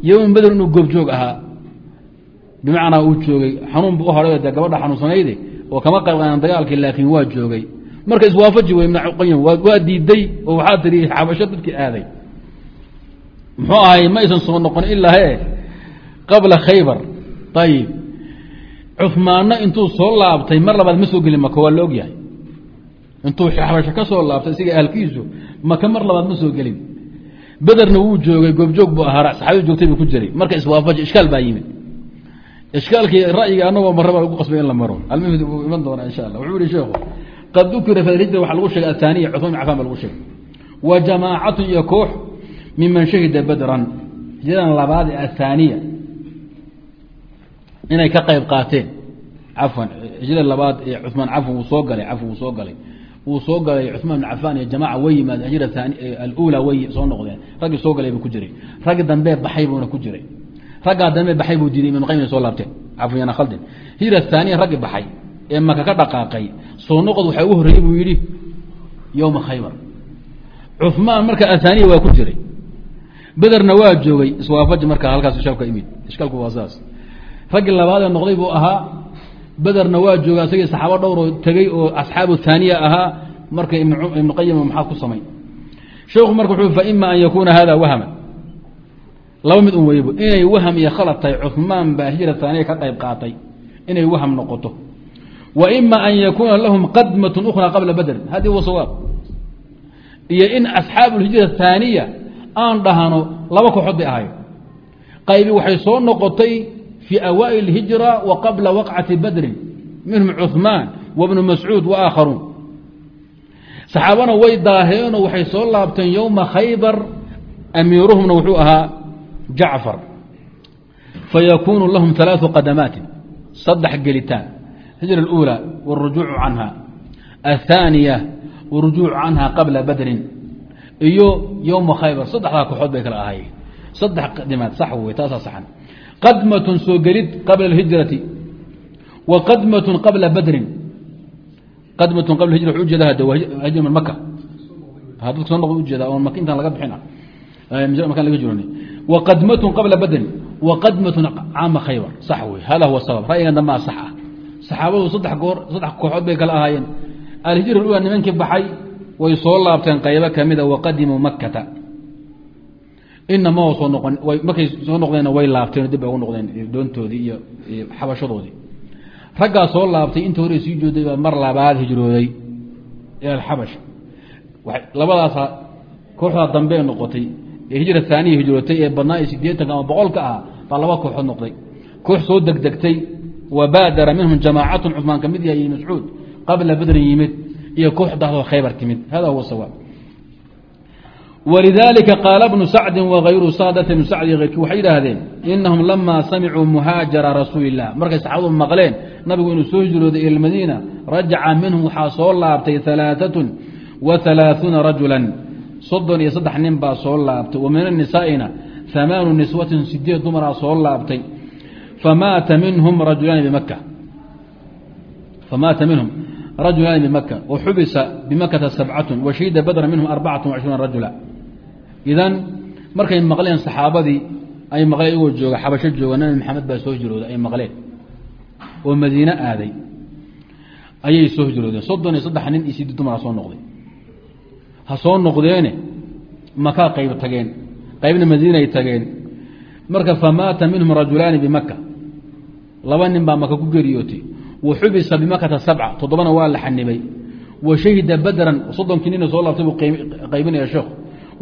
yowm beder inuu goobjoog ahaa. Bimacnaa uu joogay. Xanuun bu u haray de gabadha xanuunsanayde oo kama qaybqaadan dagaalkii laakiin waa joogay. Marka iswaafaji wey qayim waa diiday oo waxaa tiri xabasho dadkii aaday. Muxuu ahay ma aysan soo noqon ilaa he qabla khaybar. Ayib cumaanna intuu soo laabtay mar labaad ma soo gelin maka waa la ogyahay intuu xabasho ka soo laabtay isiga ahalkiisu maka mar labaad ma soo gelin. Bederna wuu joogay goobjoog buu ahaa saxaabadi joogtay buu ku jiray. Marka iswaafaji ishkaal baa yimid. Ishkaalkii ra'yiga anagoo marraba lagu qasbay in la maro. Almihd wuu iman doonaa insha allah. Wuxuu yihi sheekhu qad dukira fi hijra waxaa lagu sheegay athaniya cuثman bin cafan ba lagu sheegay. Wa jamaacatu iyo koox miman shahida badran. Hijradan labaad ee inay ka qayb qaateen. Cafwan xijrada labaad ee cumaan cafwan uu soo galay cafwan uu soo galay. Uu soo galay cumaan bn cafaan iyo jamaaca way yimaadeen hijra alula way soo noqdeen. Raggii soo galay buu ku jiray. Raggi dambee baxay buuna ku jiray. Raggaa dambee baxay buu diiday ibnu qayim inay soo laabteen. Cafwan khaldin hijra taaniya raggi baxay ee maka ka dhaqaaqay soo noqod waxaa ugu horreeyey buu yidhi yowma khaybar. Cumaan marka ahaaniya waa ku jiray. Bederna waa joogay iswaafaji marka halkaas ishaalka imid ishkaalku waa saas raggii labaadee noqday buu ahaa bederna waa joogay asagii saxaabo dhowroo tegey oo asxaabu haaniya ahaa marka ibnu qayim maxaa ku samay? Sheekhu marka wuxuu faima an yakuuna hada wahma laba mid un weybo inay waham iyo khalad tahay cuثmaan baa hijra haaniya ka qayb qaatay inay waham noqoto. Wa an yakuuna lahum qadmat ukra qabla badr hadi wa sawaab. Iyo in asxaabu hijra haaniya aan dhahno laba kooxood bay ahay qaybi waxay soo noqotay fii awaa'il hijra wa qabla waqcati badrin minhum cuثmaan wa bnu mascuud wa aakharuun saxaabana way daaheenoo waxay soo laabteen yowma khaybar amiiruhumna wuxuu ahaa jacfar fayakuunu lahum ثalaaثu qadamaatin saddex gelitaan hijra اlأulى wاrujuucu canha aلthaaniya wاrujuucu canha qabla badrin iyo yowma khaybar saddexdaa kooxood bay kala ahaayeen saddex qadimaad sax wey taasaa saxan qadmatun soo gelid qabla اlhijrati wa qadmatun qabla badrin. Qadmatun qabla hijra ujeeda hijra min maka dadka soo noqon ujeeda oon maka intaan laga bixin makan laga jironi wa qadmatun qabla badrin wa qadmatun caama khaybar. Sax wey hada huwa sabab. Ra'yigan dambaa sax ah saxaabadu saddex goor saddex kooxood bay kala ahaayeen. Alhijra ula nimankii baxay way inama soo noqon markay soo noqdeenna way laabteen dib bay ugu noqdeen doontoodii iyo xabashadoodii. Raggaa soo laabtay inta hore sii jooday baa mar labaad hijrooday ila alxabash. Labadaasa kooxdaa dambe noqotay ee hijra haaniya hijrootay ee badnaa ee sideetanka ama boqolka ah baa laba kooxood noqday. Koox soo degdegtay wa baadara minhum jamaacatun cusmaan ka mid yahay mascuud qabla badrin yimid iyo koox dahdoo khaybar timid hada huwa sawaab walidalika qaala bnu sacdi wagayru saadata bnu sacdi eyrkii waxay yidhaahdeen inahum lama samicuu muhaajara rasuuli illah markay saxaabadu maqleen nabigu inuu soo hijrooday ila madiina rajaca minhum waxaa soo laabtay alaaatun wa alaaثuuna rajula soddon iyo saddex nin baa soo laabtay wa min anisaa'ina amaanu niswatin sideed dumaraa soo laabtay famaata minhum rajulaani bimaka famaata minhum rajulaani bimaka waxubisa bimakata sabcatun washiida badra minhum arbacatu wacishruuna rajula idan markay maqleen saxaabadii ay maqleen iyagoo jooga xabasho jooga nabi maxamed baa soo hijrooday ay maqleen oo madiine aaday ayay soo hijroodeen soddon iyo saddex nin iyo sidii dumara soo noqday ha soo noqdeene makaa qayb tageen qaybna madiinay tageen marka famaata minhum rajulaani bimaka laba nin baa maka ku geeriyootay wa xubisa bimakata sabca toddobana waa la xanibay wa shahida badran soddonkii nina soo laabtay buu qaybinaya sheekhu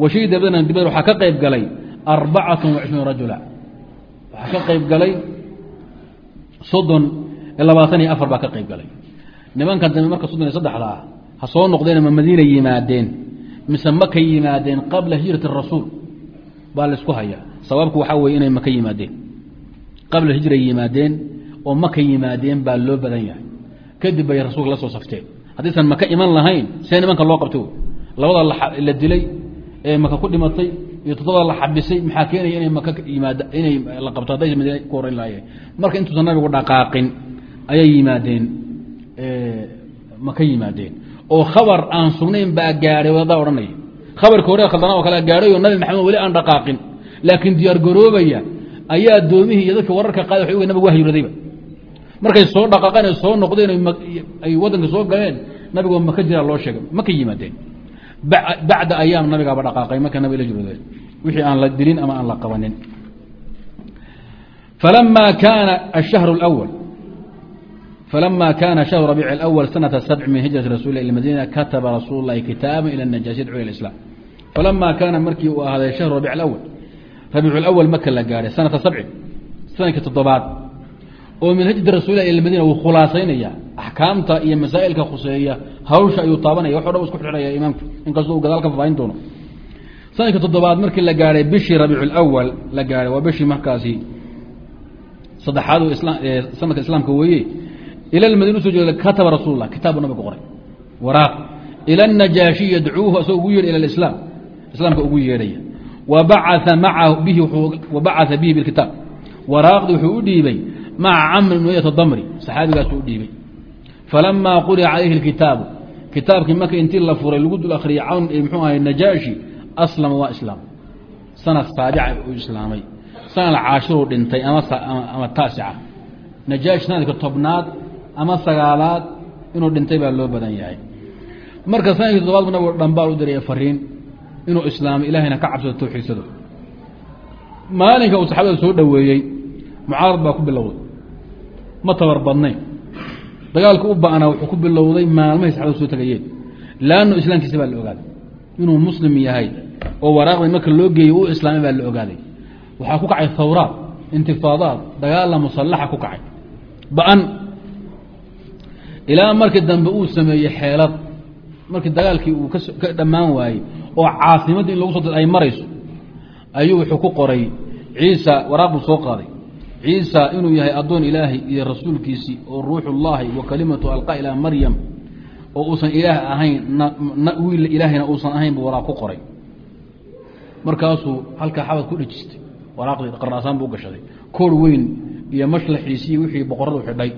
wa shahida badran dibad waxaa ka qayb galay arbacatu wacishruuna rajula waxaa ka qayb galay soddon labaatan iyo afar baa ka qayb galay nimanka dambe marka soddon iyo saddexda ah ha soo noqdeen ma madiina yimaadeen mise maka yimaadeen qabla hijrati rasuul baa la isku hayaa sababku waxaa weye inay maka yimaadeen qabla hijra yimaadeen oo maka yimaadeen baa loo badan yahay kadib bay rasuulka la soo safteen haddaysan maka iman lahayn see nimanka loo qabto labada la dilay maka ku dhimatay iyo toddobada la xabisay maxaa keenaya inay maka yimaad inay la qabto hadday madiina ku horeyn lahaayeen. Marka intuusan nabigu dhaqaaqin ayay yimaadeen maka yimaadeen. Oo khabar aan sugnayn baa gaadhay wadadaa odhanaya khabarka hore khaldana oo kale gaadhay oo nabi maxamed weli aan dhaqaaqin. Laakiin diyaargaroobaya ayaa doomihii iyo dadka wararka qaada oga nabig waa hijradayba markay soo dhaqaaqeen ay soo noqdeen ay waddanka soo galeen nabigoo maka jiraa loo sheegay. Maka yimaadeen bacda ayaam nabigaaba dhaqaaqay marka nabig la jiroodeen wixii aan la dilin ama aan la qabanin falama kaana ashahru اlأwal falama kana shahru rabiic اlأwal sanata sabc min hijrati rasul il madiina kataba rasuul lahi kitaaba ilى najaasi yadcu ilى islam falama kaana markii uu ahaaday shahru rabic اlأwal rabiic اlأwal maka la gaadhay sanata sabcin sanadkii toddobaad oo manhajda rasuulilah ila madiina wuu khulaasaynaya axkaamta iyo masaa'ilka khuseeya hawsha ayuu taabanaya waxo dhan isku xidhanaya imaamku inkastoo uu gadaal ka fafaahin doono. Sanadka toddobaad markii la gaadhay bishii rabiiculawal la gaadhay waa bishii markaasi saddexaad sanadka islaamka weeye ila lmadiina u soo jeeda kataba rasuullah kitaabu nabigu qoray. Waraaq ila anajaashiy yadcuuhu asagoo ugu yeedha ila alislaam islaamka ugu yeedhaya. Wa macahu bihi wa bacaa bihi bilkitaab waraaqdi wuxuu u dhiibay maca camr ibn uyat damri saxaabigaasuu u dhiibay. Falamaa qurica calayhi اlkitaabu kitaabkii marka intii la furay lagu dul akhriyay cawn mxuu ahay najaashi aslama waa islaam. Sanad saabica uu islaamay sanad caashiruu dhintay ama taasica. Najaashi sanadka tobnaad ama sagaalaad inuu dhintay baa loo badan yahay. Marka sannadkii toddobaad nabigu dhambaal u diraya fariin inuu islaamo ilahayna ka cabsado tawxiidsado maalinka uu saxaabada soo dhoweeyey mucaarad baa ku bilowday ma tabar badnayn. Dagaalka u ba'naa wuxuu ku bilowday maalmahay saxabada soo tegayeen laanno islaamkiisa baa la ogaaday. Inuu muslim yahay oo waraaqdii marka loo geeyey u islaamay baa la ogaaday. Waxaa ku kacay hawraad intifaadaad dagaalla musallaxa ku kacay. Ba'an ilaa markii dambe uu sameeyey xeelad. Markii dagaalkii uu ka dhammaan waayey oo caasimaddii in lagu soo ay marayso ayuu wuxuu ku qoray. Ciisa waraaq buu soo qaaday ciisa inuu yahay addoon ilaahay iyo rasuulkiisii oo ruuxullaahi wa kalimatu alqa ilaa maryam oo uusan ilaah ahayn wiil ilaahayna uusan ahayn buu waraaq ku qoray. Markaasuu halkaa xabad ku dhejistay waraaqdii qarnaasaan buu gashaday. Koor weyn iyo mashlaxiisii wixii boqoradu xidhay.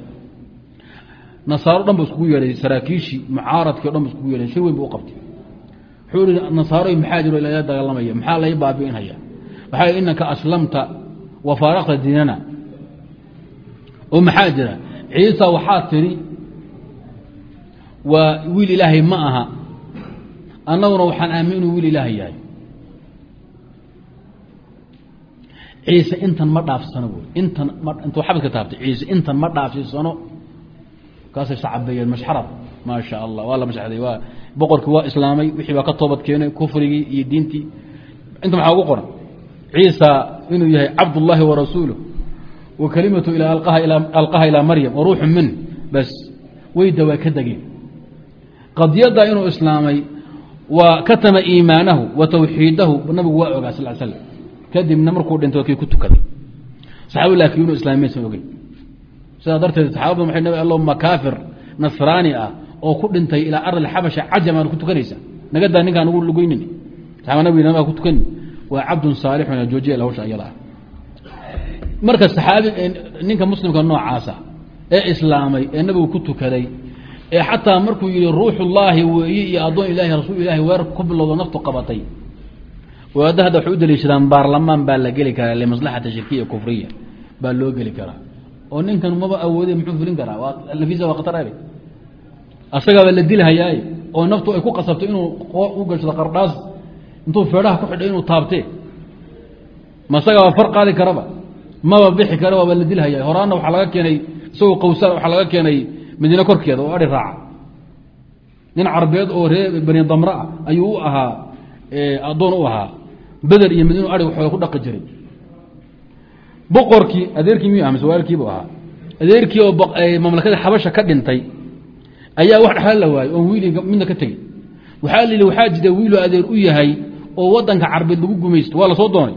Nasaaro dhan bu iskugu yeedhay saraakiishii mucaaradkii o dhan bu iskugu yeedhay shir weyn bu u qabtay. Wuxuu ihi nasaaroy maxaa jiro lala dagaalamaya? Maxaa lai baabi'inhaya waxaa inaka aslamta wa faaraqta diinana oo maxaa jira? Ciisa waxaa tidhi waa wiil ilaahay ma aha annaguna waxaan aamin inuu wiil ilaahay yahay. Ciise intan ma dhaafsano buy intan intuu xabadka taabtay ciise intan ma dhaafsisano kaasay sacabeeyeen mashxarad maa sha allah waa la mashxaday waa boqorkii waa islaamay wixii baa ka toobad keenay kufrigii iyo diintii. Inta maxaa ugu qoran ciisa inuu yahay cabdullaahi wa rasuuluh wa kalimatu alqaha ilaa maryam wa ruuxu min bas weyda waa ka degeen. Qadiyadda inuu islaamay waa katama iimaanahu wa tawxiidahu nabigu waa ogaa sal slam kadibna markuu dhintay kii ku tukaday saxaabadu laakiin inuu islaamay maysan ogeyn. Sidaa darteed saxaabadu maxay nabi allo makaafir nasraani ah oo ku dhintay ilaa ardi xabasha cajamaan ku tukanaysa. Nagadaa ninkaan ugu lugeynin saxaaba nabi nabiga ku tukani waa cabdun saalixun joojiya hawsha iyada ah marka saxaabi ninka muslimka noocaasa ee islaamay ee nabigu ku tukaday ee xataa markuu yihi ruuxullaahi weeye iyo addoon ilahi rasuul ilahi weer ku bilowdo naftu qabatay. Wadaadda hadda waxay u daliishadaan baarlamaan baa la geli karaa limaslaxati shirkiya kufriya baa loo geli karaa. Oo ninkan maba awoode muxuu fulin karaa? Waa nafiisa waa khatar abe asagaaba la dilhayaaye oo naftu ay ku qasabto inuu u gashado qardhaas intuu feedhaha ku xidhay inuu taabtee? Ma asagaaba far qaadi karaba maba bixi kara waaba la dilhaya. Horaanna waxaa laga keenay isagoo qawsaan waxaa laga keenay madiine korkeeda oo adhi raaca nin carbeed oo ree bani damra ah ayuu u ahaa addoon u ahaa. Beder iyo madiinu adhig xooga ku dhaqi jiray. Boqorkii adeerkii miyuu aha mise waalkiibu ahaa? Adeerkii oo mamlakada xabasha ka dhintay ayaa wax dhexla la waayey oon wiili midna ka tegey. Waxaa la yidhi waxaa jira wiiloo adeer u yahay oo wadanka carbeed lagu gumaysto. Waa la soo doonay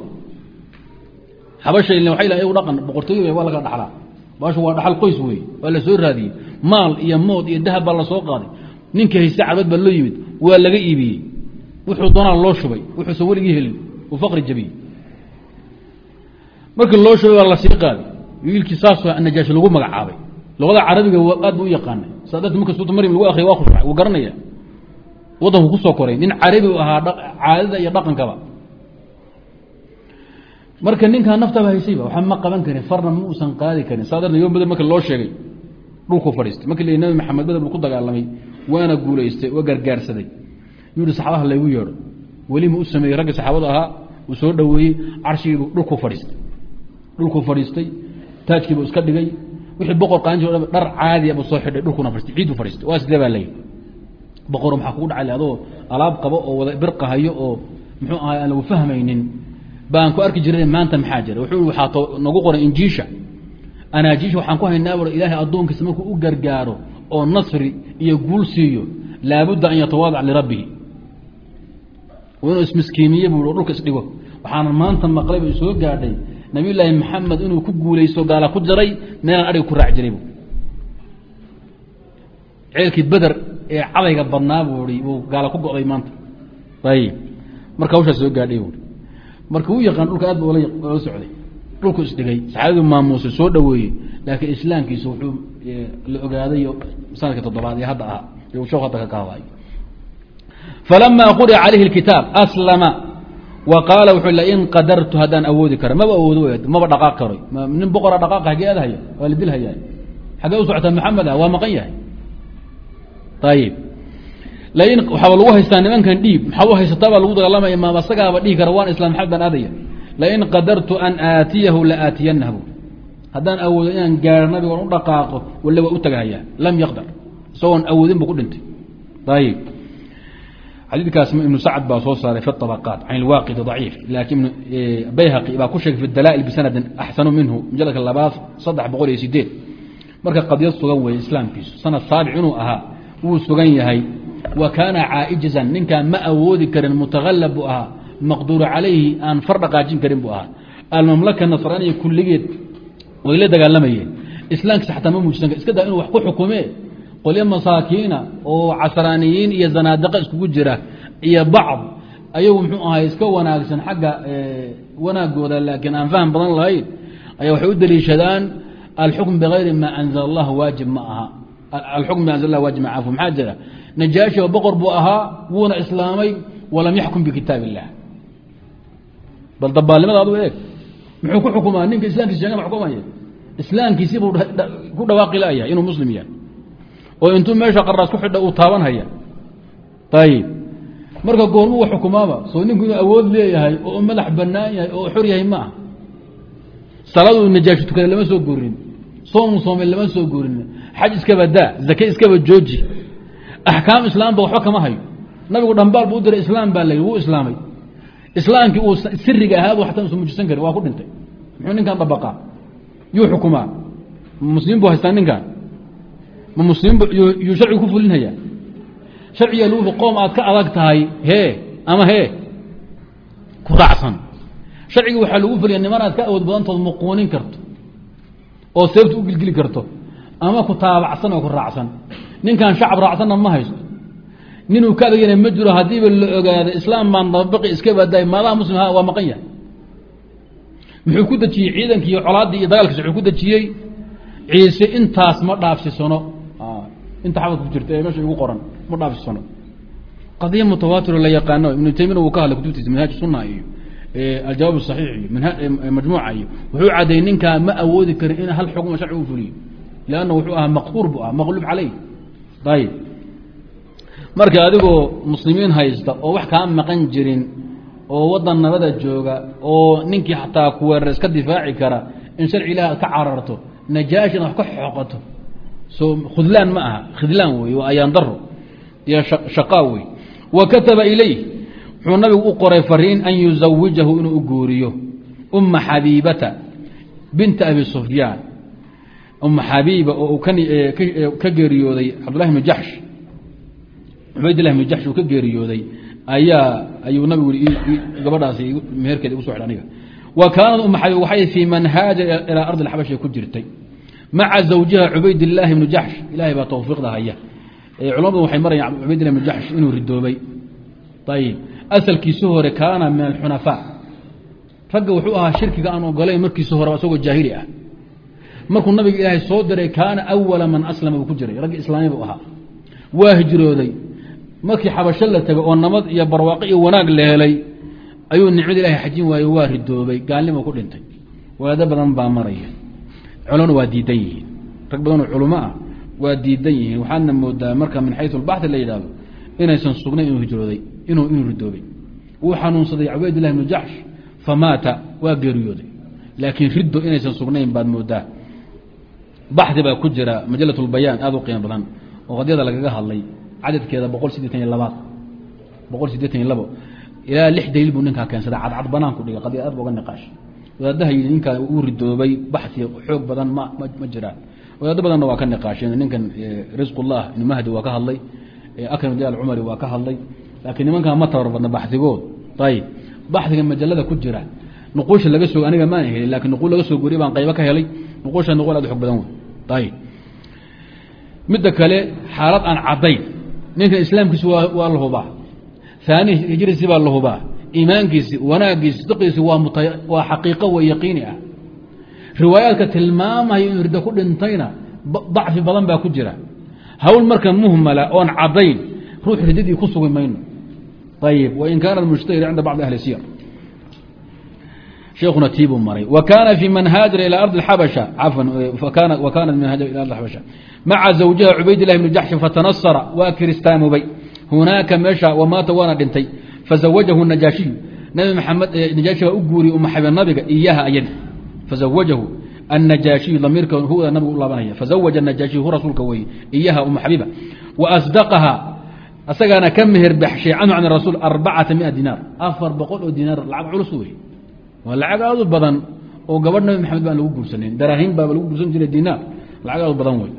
xabasha waay la dhaqan boqortooy waa laga dhalaa baashu waa dhaxal qoys wey waa la soo raadiyey. Maal iyo mood iyo dahab baa la soo qaaday. Ninka hayste carbeed baa loo yimid waa laga iibiyey. Wuxuu doonaa loo shubay wuxuusan weligii helin uu faqri jabiyey. Markii loo shubay waa la sii qaaday. Wiilkii saasoo najaashi lagu magacaabay. Luqada carabiga aad bu u yaqaanay. Saa darti marka suurta maryam lagu akriya waa khushucay wuu garanaya. Waddanku ku soo koray. Nin carabi u ahaa caadada iyo dhaqankaba marka ninkaa naftaaba haysayba waxba ma qaban karin farna ma uusan qaadi karin. Saa darteed yom beder marka loo sheegay dhulkuu fadhiistay. Markii la nabi maxamed beder buu ku dagaalamay waana guulaystay waa gargaarsaday. Yuu saxaabaha laygu yeedho welima u sameeyey ragga saxaabada ahaa uu soo dhoweeyey carshigiibu dhulkuu fadhiistay. Dhulkuu fadhiistay taajkiibuu iska dhigay. Wixii boqor qaadan jir dhar caadiya buu soo xidhay dhulkuna fadhistay ciiduu fadhiistay. Waa sidee baa leeyihi boqoro maxaa kugu dhacay adoo alaab qabo oo wada birqahayo oo muxuu ahay aan lagu fahmaynin baan ku arki jiray maanta maxaa jira? Wuxuu waxaa nagu qoran injiisha. Anaajiisha waxaan ku haynaa bur ilaahay addoonkiisa markuu u gargaaro oo nasri iyo guul siiyo laabudda an yatawaadac lirabbihi. Inuu ismiskiimiye buu dhulka isdhigo. Waxaana maanta maqlay bay soo gaadhay nabiyullaahi maxamed inuu ku guulaysto gaala ku jaray meelaan adhiga ku raac jiray bu ceelkii beder ee cadayga badnaa buu i buu gaala ku go'day maanta. Ayib. Marka hawshaas soo gaadhay buui marka u yaqaan dhulka aad ba ola socday. Dhulku isdhigay. Saxaabadii maamuusay soo dhoweeyey laakiin islaamkiisa wuxuu la ogaaday sannadkii toddobaad ee hadda ahaa shek hadda ka kahadayo falama qurica calayhi kitaab aslama wa qaala wuxuu lain qadartu haddaan awoodi kara maba awoodo maba dhaqaaq karoy nin boqora dhaqaaqa hagee adhaya waa la dilhaya xagee u socotaa maxamed ah waa maqan yahay. Ayib lain waxaaba lagu haystaa nimankan dhiib maxaad u haysataa baa lagu dagaalamaya ma asagaaba dhihi kara waan islam maxamed baan aadaya lain qadartu an aatiyahu la aatiyanahu haddaan awoodo inaan gaaro nabigoon u dhaqaaqo walle waa u tagahayaa lam yaqdar isagoon awoodin bu ku dhintay ayib xadiidkaas ibnu sacd baa soo saaray fi طabaqaat can ilwaaqidi ضaciif laakiin bayhaqi baa ku sheegay fi dalaa'il bisanadin axsanu minhu mujaladka labaad saddex boqol iyo sideed marka qadiyad sugan weeye islaamkiisu sanad saabic inuu ahaa wuu sugan yahay wa kaana caaijizan ninkaan ma awoodi karin mutahalab buu ahaa maqduuru calayhi aan far dhaqaajin karin buu ahaa. Almamlaka nasraaniya kulligeed way la dagaalamayeen islaamkiisa xataa ma muujisan iska daa inuu wax ku xukumee qolyo masaakiina oo casraaniyiin iyo zanaadiqa iskugu jira iyo bacd ayagu muxuu ahay iska wanaagsan xagga wanaagooda laakiin aan faham badan lahayn ayaa waxay u daliishadaan alxukm bigayri maa anzala allah waajib ma aha alxukm bi anzal lah waajib ma cafu maxaa jira najaashi oo boqor buu ahaa wuuna islaamay walam yaxkum bikitaab illah bal dabaalnimada adu eeg muxuu ku xukumaa ninka islamkiisa sheega ma xukumaya islaamkiisii buu ku dhawaaqi layahay inuu muslim yahay oo intuu meesha qaraas ku xidha uu taaban haya ayib marka goormu wa xukumaaba soo ninku inuu awood leeyahay oo madax banaan yahay oo xor yahay ma ah salaaduu najaashi tukada lama soo guurin soomu soomay lama soo guurin xaj iskaba daa zake iskaba jooji. Axkaam islaamba waxba kama hayo. Nabigu dhambaal buu u diray islaam baa la wuu islaamay. Islaamkii uu siriga ahaab ataa usan muujisan karin waa ku dhintay. Muxuu ninkan dabaqaa? Yuu xukumaa. Ma muslimiin buu haystaa ninkan ma muslimiin yuu sharcigu ku fulinhayaa sharciga lagu qoom aad ka adag tahay hee ama hee ku raacsan. Sharciga waxaa lagu fuliya niman aad ka awood badantood muquunin karto oo seebta u gilgili karto ama ku taabacsan oo ku raacsan. Ninkan shacab raacsanna ma haysto. Ninuu ka adagana ma jiro haddiiba la ogaado islaam baan dabaqi iska badaay maadaha muslim waa maqan yahay. Muxuu ku dejiyey ciidankii iyo colaaddii iyo dagaalkiisa wuxuu ku dejiyey ciise intaas ma dhaafsisano inta xabadka ku jirta ee meesha igu qoran ma dhaafsisano qadiya mutawaatiro la yaqaano ibnu taymina wuu ka hadlay kutubtiisa manhaaj sunna iyo aljawaab saxiix iyo majmuuca iyo wuxuu cadeeyey ninkaa ma awoodi karin in hal xukma sharci u fuliyo lanna wuxuu ahaa maqhuur buu ahaa maqluub caleyh ayib marka adigoo muslimiin haysta oo wax kaa maqan jirin oo wadan nabada jooga oo ninkii xataa kuweerar iska difaaci kara in sharci ilahi aad ka cararto najaashi inaad wax ka xoqato so khudlaan ma aha khidlaan wey waa ayaan daro iyo shaqaa wey wa kataba ilayh wuxuu nabigu u qoray fariin an yuzawijahu inuu u guuriyo uma xabiibata binta abi sufyaan uma xabiiba oo ka geeriyooday cabdullahi bnu jaxsh cubaydillah bnu jaxsh uu ka geeriyooday. Ayaa ayuu nabigu gabadhaasi meherkeeda igu so xidh aniga. Wa kaanat uma xabiib waxay fii man haajara ilaa ardi alxabasha ku jirtay. Maca zawjiha cubaydillaahi bnu jaxsh ilahay baa tawfiiqda haya culamadu waxay marayaan cubaydillah bnu jaxsh inuu ridoobay. Ayib asalkiisi hore kaana min alxunafaa ragga wuxuu ahaa shirkiga aan ogolayn markiisi hore isagoo jaahili ah markuu nabiga ilaahay soo diray kaana awala man aslama buu ku jiray. Ragga islaami buu ahaa. Waa hijrooday. Markii xabasho la tegay oo nabad iyo barwaaqo iyo wanaag la helay ayuu nicmada ilahay xajin waaye waa ridoobay. Gaalnimo ku dhintay. Wadaado badan baa maraya. Culona waa diidan yihiin. Rag badanoo culimo ah waa diidan yihiin. Waxaadna moodaa marka min xayu lbaxi la yidhahdo inaysan sugnayn inuu hijrooday inuu inuu ridoobay. Wuu xanuunsaday cubaydillahi bnu jaxsh famaata waa geeriyooday. Laakiin riddo inaysan sugnayn baad moodaa baxdi baa ku jira majalat lbayaan aada u qiimo badan oo qadyada lagaga hadlay cadadkeeda boqol sideetan iyo labaad boqol sideetan iyo labo ilaa lix daliil buu ninkaa keensaday cadcad banaanku dhigay qadya aad ba uga niqaash. Wadaadaha yidhi ninkaa uu ridoobay baxi xoog badan ma ma jiraan wadaado badanna waa ka niqaasheen ninkan risqullah ibnu mahdi waa ka hadlay akram di alcumari waa ka hadlay laakiin nimankaa ma tabar badna baxigood ayib baxiga majalada ku jira nuquusha laga soo aniga maan helin laakiin nuquul laga soo goriy baan qaybo ka helay. Nuquusha nuquul aad xog badan wey ayib midda kale xaalad aan caddayn. Ninkan islaamkiisi waa la hubaa. Aanihi hijrisi baa la hubaa. Iimaankiisi wanaagiisi siqiisi waa xaqiiqo wa yaqiini ah. Riwaayaadka tilmaamaya inuu riddo ku dhintayna dacfi badan baa ku jira. Hawl marka muhmala oon caddayn ruux riddadii ku sugi mayno. Ayib wain kaanat mushtahira cinda bacdi ahli siyar sheekuna tiibuu maray. Wa kaana fii man haajara ilaa ardi xabasha cafan wa kaana man haajara ila ardi xabasha. Maca zawjiha cubaydillahi bni jaxshin fatanasara waa kiristaamobay hunaaka meesha wamaata waana dhintay. Fazawajahu najaashiyu nabi maxamed najaashi baa u guuriyay uma xabe nabiga iyaha ayada fazawajahu annajaashiyu damiirka huda nabigu u laabanaya. Fazawaja anajaashiyu hu rasuulka weeye iyaha uma xabiiba wa asdaqaha asagaana ka meherbaxshay canhu can rasuul arbacata mia dinaar. Afar boqol oo dinaar lacag culus wey waa lacag aad u badan oo gabadh nabi maxamed baan lagu guursanin daraahin baaba lagu guursan jiray dinaar lacag aad u badan wey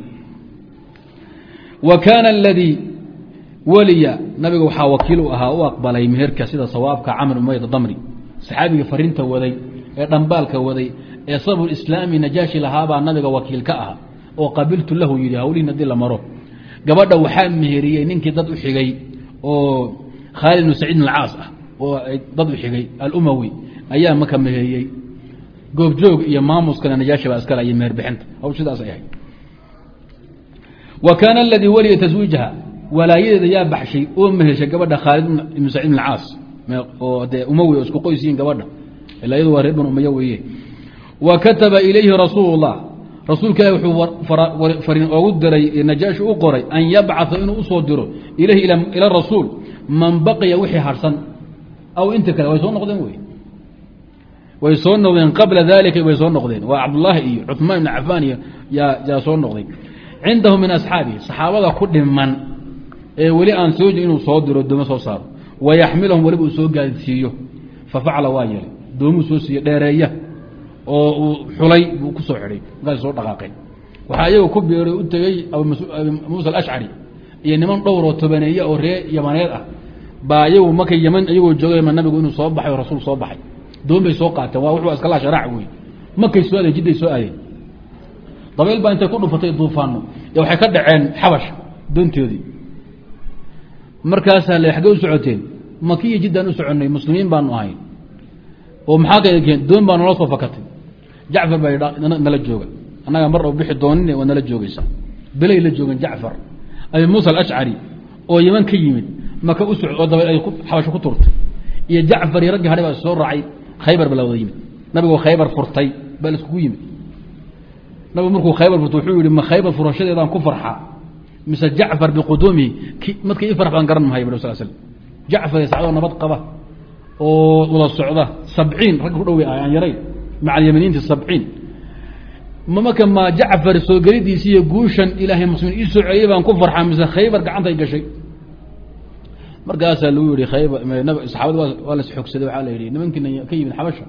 wa kaana aladii weliya nabiga waxaa wakiil u ahaa u aqbalay meherka sida sawaabka camr umayd damri saxaabiga farinta waday ee dhambaalka waday ee sabr islaami najaashi lahaabaa nabiga wakiil ka ah oo qabiltu lahu yidhi hawlihin haddii la maro. Gabadha waxaa meheriyey ninkii dad u xigay oo khaalid bn saciid bn alcaas ah oo dad u xigay alumawi ayaa maka meheriyey goobjoog iyo maamuskana najaashi baa iskale iyo meher bixinta haw sidaas ay ahayd. Wa kaana aladii waliya taswiijaha walaayadeeda yaa baxshay oo mehershay gabadha khaalid ibnu saciid bn alcaas oo dee umawi isku qoysiyiin gabadha. Ilaa iyadu waa reer ban umaya weeye. Wa kataba ilayhi rasuul اllah rasuulka ilah wuxuu fariin oogu diray najaashi u qoray an yabcaa inuu u soo diro ilayhi ila rasuul man baqiya wixii harsan. Aw inta kale way soo noqdeen wey way soo noqdeen qabla dalika way soo noqdeen. Waa cabdullaahi iyo cuثmaan ibn cafaan iyo yaa soo noqday cindahu min asxaabihi saxaabada ku dhiman ee weli aan soo inuu soo diro doomo soo saaro. Wayaxmilahum weliba uu soo gaadsiiyo fafacala waa yeelay doomuu soo siiye dheereeya oo uu xulay buu ku soo xidhay markaas soo dhaqaaqeen waxaa iyagu ku biiray u tegey abu muusa alashcari iyo niman dhowroo tobaneeye oo ree yamaneed ah. Baa iyagu markay yaman iyagoo joogay nabigu inuu soo baxay oo rasuul soo baxay doon bay soo qaateen waa wuxuu iskala sharaac wey markay soo adeen jidday soo aadeen. Dabeyl baa intay ku dhufatay duufaano waxay ka dhaceen xabash doontoodii markaasaa le xaggee u socoteen maki iyo jiddaan u soconnay muslimiin baanu ahayn. Oo maxaa kakeen doon baa nala soo fakatay. Jacfar baa nala jooga. Annaga mar bixi doonin waa nala joogaysa. Belay la joogan jacfar. Abi muusa alashcari oo yeman ka yimid maka u soc oo dabay ay xabasho ku turtay. Iyo soo raacay khaybar baa la wada yimid. Nabigoo khaybar furtay baa la iskugu yimid. Nabigu markuu khaybar furtay wuxuu yihi ma khaybar furashadeedaan ku farxa? Mise jacfar biquduumihi madkii i farx baan garan mahay bal sal slam jacfar sacdoo nabad qaba oo wada socda sabciin ragga ku dhow aan yarayn maca alyamaniinti sabciin. Marka maa jacfar soo gelidiisi iyo guushan ilaahay muslimiin ii soo celiyay baan ku farxaa mise khaybar gacantay gashay markaasaa lagu yihi khaybar saxaabada waa las xoogsaday waxaa la yidhi nimankiina ka yimid xabasha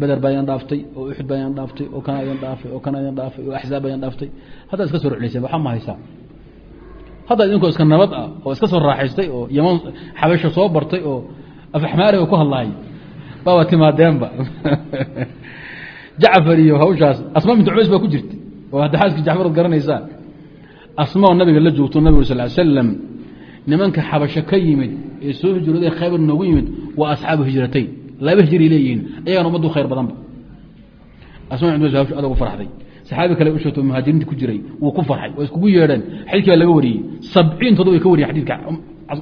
beder baa yan dhaaftay oo uxud baa yan dhaaftay oo kana yan dhaafay oo kana yan dhaafay oo axzaab baa yan dhaaftay. Haddaad iska soo ruclayseen waxaa ma haysaa. Haddaad idinkoo iska nabad ah oo iska soo raaxaystay oo yaman xabasha soo bartay oo afxmaariga ku hadlaayay baaba timaadeenba jacfar iyo hawshaas asma bintu cubays baa ku jirta oo hadda xaaskii jacfar ad garanaysaa asmao nabiga la joogto nabig sal slam nimanka xabasho ka yimid ee soo hijrooday khaybar noogu yimid waa asxaabu hijratayn. Laba hijray leeyihiin ayagana ummaddu khayr badanba. Asma bin cubays hawsha adag u farxday. Saxaabi kale u sheegto muhaajiriinta ku jiray wuu ku farxay waa iskugu yeedheen. Xadiidkii baa laga wariyey. Sabciintooda way ka wariyen xadidka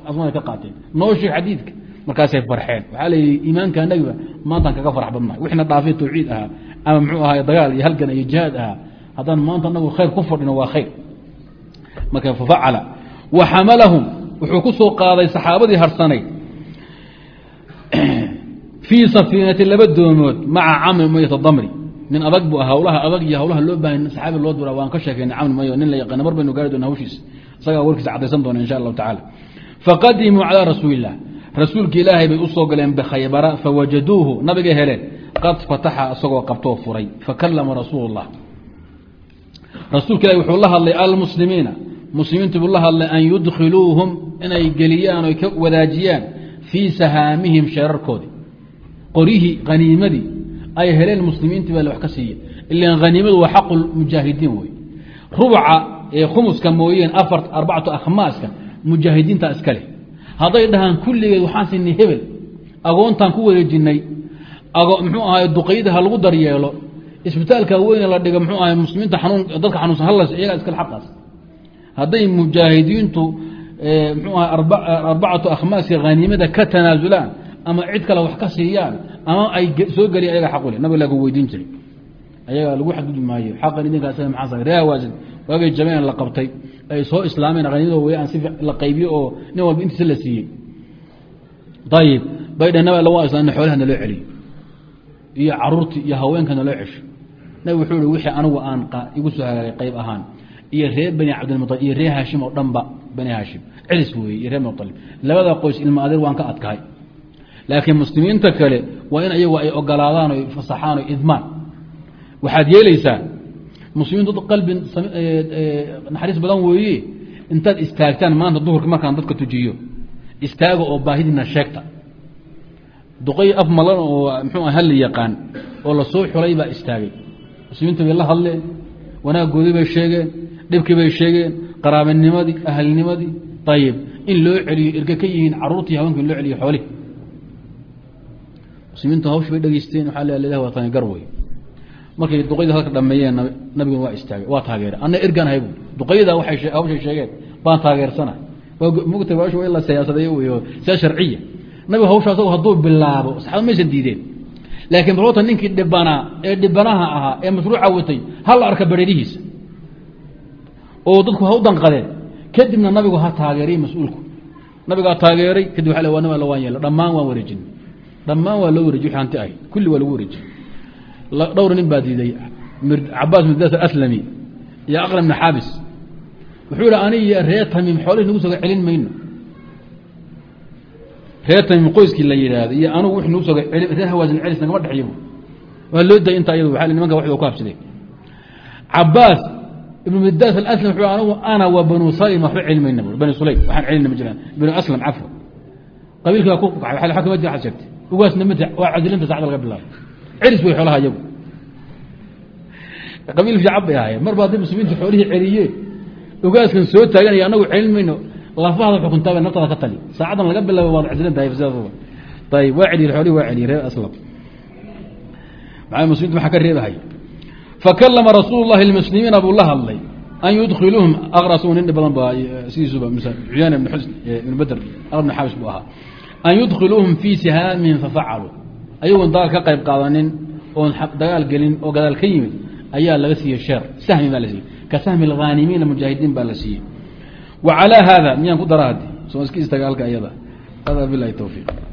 asmada ka qaateen. Noo sheeg xadiidka. Markaasay farxeen. Waxaa layidhi iimaanka anagiba maantaan kaga farx badnahay wixna dhaafay tawxiid ahaa ama muxuu ahaay dagaal iyo halgan iyo jihaad ahaa haddaan maanta anagu khayr ku fadhino waa khayr. Marka fafacala wa xamalahum wuxuu ku soo qaaday saxaabadii harsanay. Fii safiinati laba doomood maca camri mayata damri. Nin adag bu hawlaha adag iyo hawlaha loo baahay saxaabi loo dura waan ka sheekeyna camri mayo. Nin la yaqaana mar baynu gaari doona hawshiisa isagaa warkiisa cadaysan doona insha allahu tacala faqadimuu calaa rasuuli illah rasuulki ilaahay bay u soo galeen bikhaybara fawajaduuhu nabigay heleen qad fataxa isagoo qabtoo furay fakalama rasuul اllah rasuulka ilahi wuxuu muslimiintu buu la hadlay an yudkhiluuhum inay geliyaan o ka wadaajiyaan fii sahaamihim sheerarkoodii qoryihii haniimadii ay heleen muslimiintii baa wax ka siiya ilan haniimadu waa xaqu mujaahidiin wey rubca ee khumuska mooyeen afar arbacatu akhmaaska mujaahidiinta iska leh. Hadday dhahaan kulligeed waxaan siinay hebel agoontaan ku wareejinay muxuu ahay duqayda ha lagu daryeelo isbitaalka weyne la dhiga mxuu ahay muslimiinta xanuun dadka xanuunsan hallas iyagaa iskale xaqaas hadday mujaahidiintu mxuu arbacatu akhmaaska haniimada ka tanaasulaan ama cid kale wax ka siiyaan ama ay soo geliyan ayaga xaqule nabig lagu weydiin jiray. Ayagaa lagu xadgudbi maayo. Xaqan idinkaas maxaa reewaasin waagay jabeen la qabtay. Ay soo islaameen haniimada way aan si la qaybiyo oo nin walba intiisa la siiyey. Ayib bay dheh naba lagu islaamna xoolaha naloo celiyo. Iyo caruurtii iyo haweenka naloo cesho. Nabig wuxuu ihi wixii anigu aan igu soo hagaagay qayb ahaan iyo reer bani cabdilmualib iyo reer haashim oo dhanba bani haashim. Celis weeye iyo reer mualib labada qoys ilma adeer waan ka adkahay. Laakiin muslimiinta kale waa in ayagu ay ogolaadaan o fasaxaan o idmaan. Waxaad yeelaysaa muslimiintu qalbi naxariis badan weeye. Intaad istaagtaan maanta duhurka markaan dadka tujiyo istaaga oo baahidiina sheegta. Duqay af malan oo mxuu halli yaqaan oo la soo xulay baa istaagay. Muslimiinta bay la hadleen wanaaggoodii bay sheegeen dhibkii bay sheegeen qaraabanimadii ahalnimadii. Ayib in loo celiyo erge ka yihiin caruurtii haweenka in loo celiyo xoolihi muslimiintu hawsh bay dhegeysteen waxaa la ilah waa tani gar wey markay duqayda halka dhameeyeen nabiguna waa istaagay waa taageeray. Anna ergaan ahay bu duqayda waay hawshay sheegeen baan taageersanahay mugta hawsha waa in la siyaasadeeyo wey sia sharciya. Hadduu bilaabo saxaabad maysan diideen. Laakiin balota ninkii dhibanaa ee dhibanaha ahaa ee mashruuca watay hal arka bareerihiisa oo dadku ha u danqadeen kadibna nabigu ha taageeray mas'uulku. Nabigaa taageeray kadib waa waa waan yeela dhammaan waan wareejin. Dhammaan waa loo warejiy hanti ahy kulli waa lagu wareejiyey dhowr nin baa diiday. Cabaas mirdas aslami iyo aqra bn xaabis. Wuxuu yihi ani reer tamiim xoolihii nagu soga celin mayno. Reer tamiim qoyskii la yidhaahdo iyo anugu wix nagu soga reer hawaasin celis nagama dhexeyo waa loo dayay inta waa nimanka waxda ku habsadeen cabaas ibnu mirdas alaslam wuxuu anigu ana wa banu salim waxba celin mayna bu bani sulaym waxaan celina ma jiraan. Banu aslam cafwa qabiilkii baa ku kacay waa kama jira ad sheegtay ugaasna ma waa cadilinta sacda laga bilaabo celis way xoolaha iyagu qabiil fiican bay ahaayeen mar ba hadday muslimiinta xoolihii celiyeen ugaaskan soo taaganaya anagu celin mayno lafahada xukuntaaba naftada ka tali. Saacadan laga bilaabo waad casilan tahay sidaas ayib waa celiyey xoolihii waa celiyey reer aslam. Maxaa muslimiinta maxaa ka reebahay fakalama rasuul llahi lmuslimiina buu la hadlay an yudkiluuhum aqras nin badan ba sidiisuba cuyaan ibn xusn ibn bedr aqr ibn xaabis buu ahaa an yudkiluuhum fii sihaamihim fafacaluu ayagoon dagaal ka qayb qaadanin oon dagaal gelin oo gadaal ka yimid ayaa laga siiyey sheer sahmi baa la siiyey ka sahmi alghaanimiina mujaahidiin baa la siiyey wa calaa haada miyaan ku dara haddi soo iska istaaga halka iyada hada bilahi towfiiq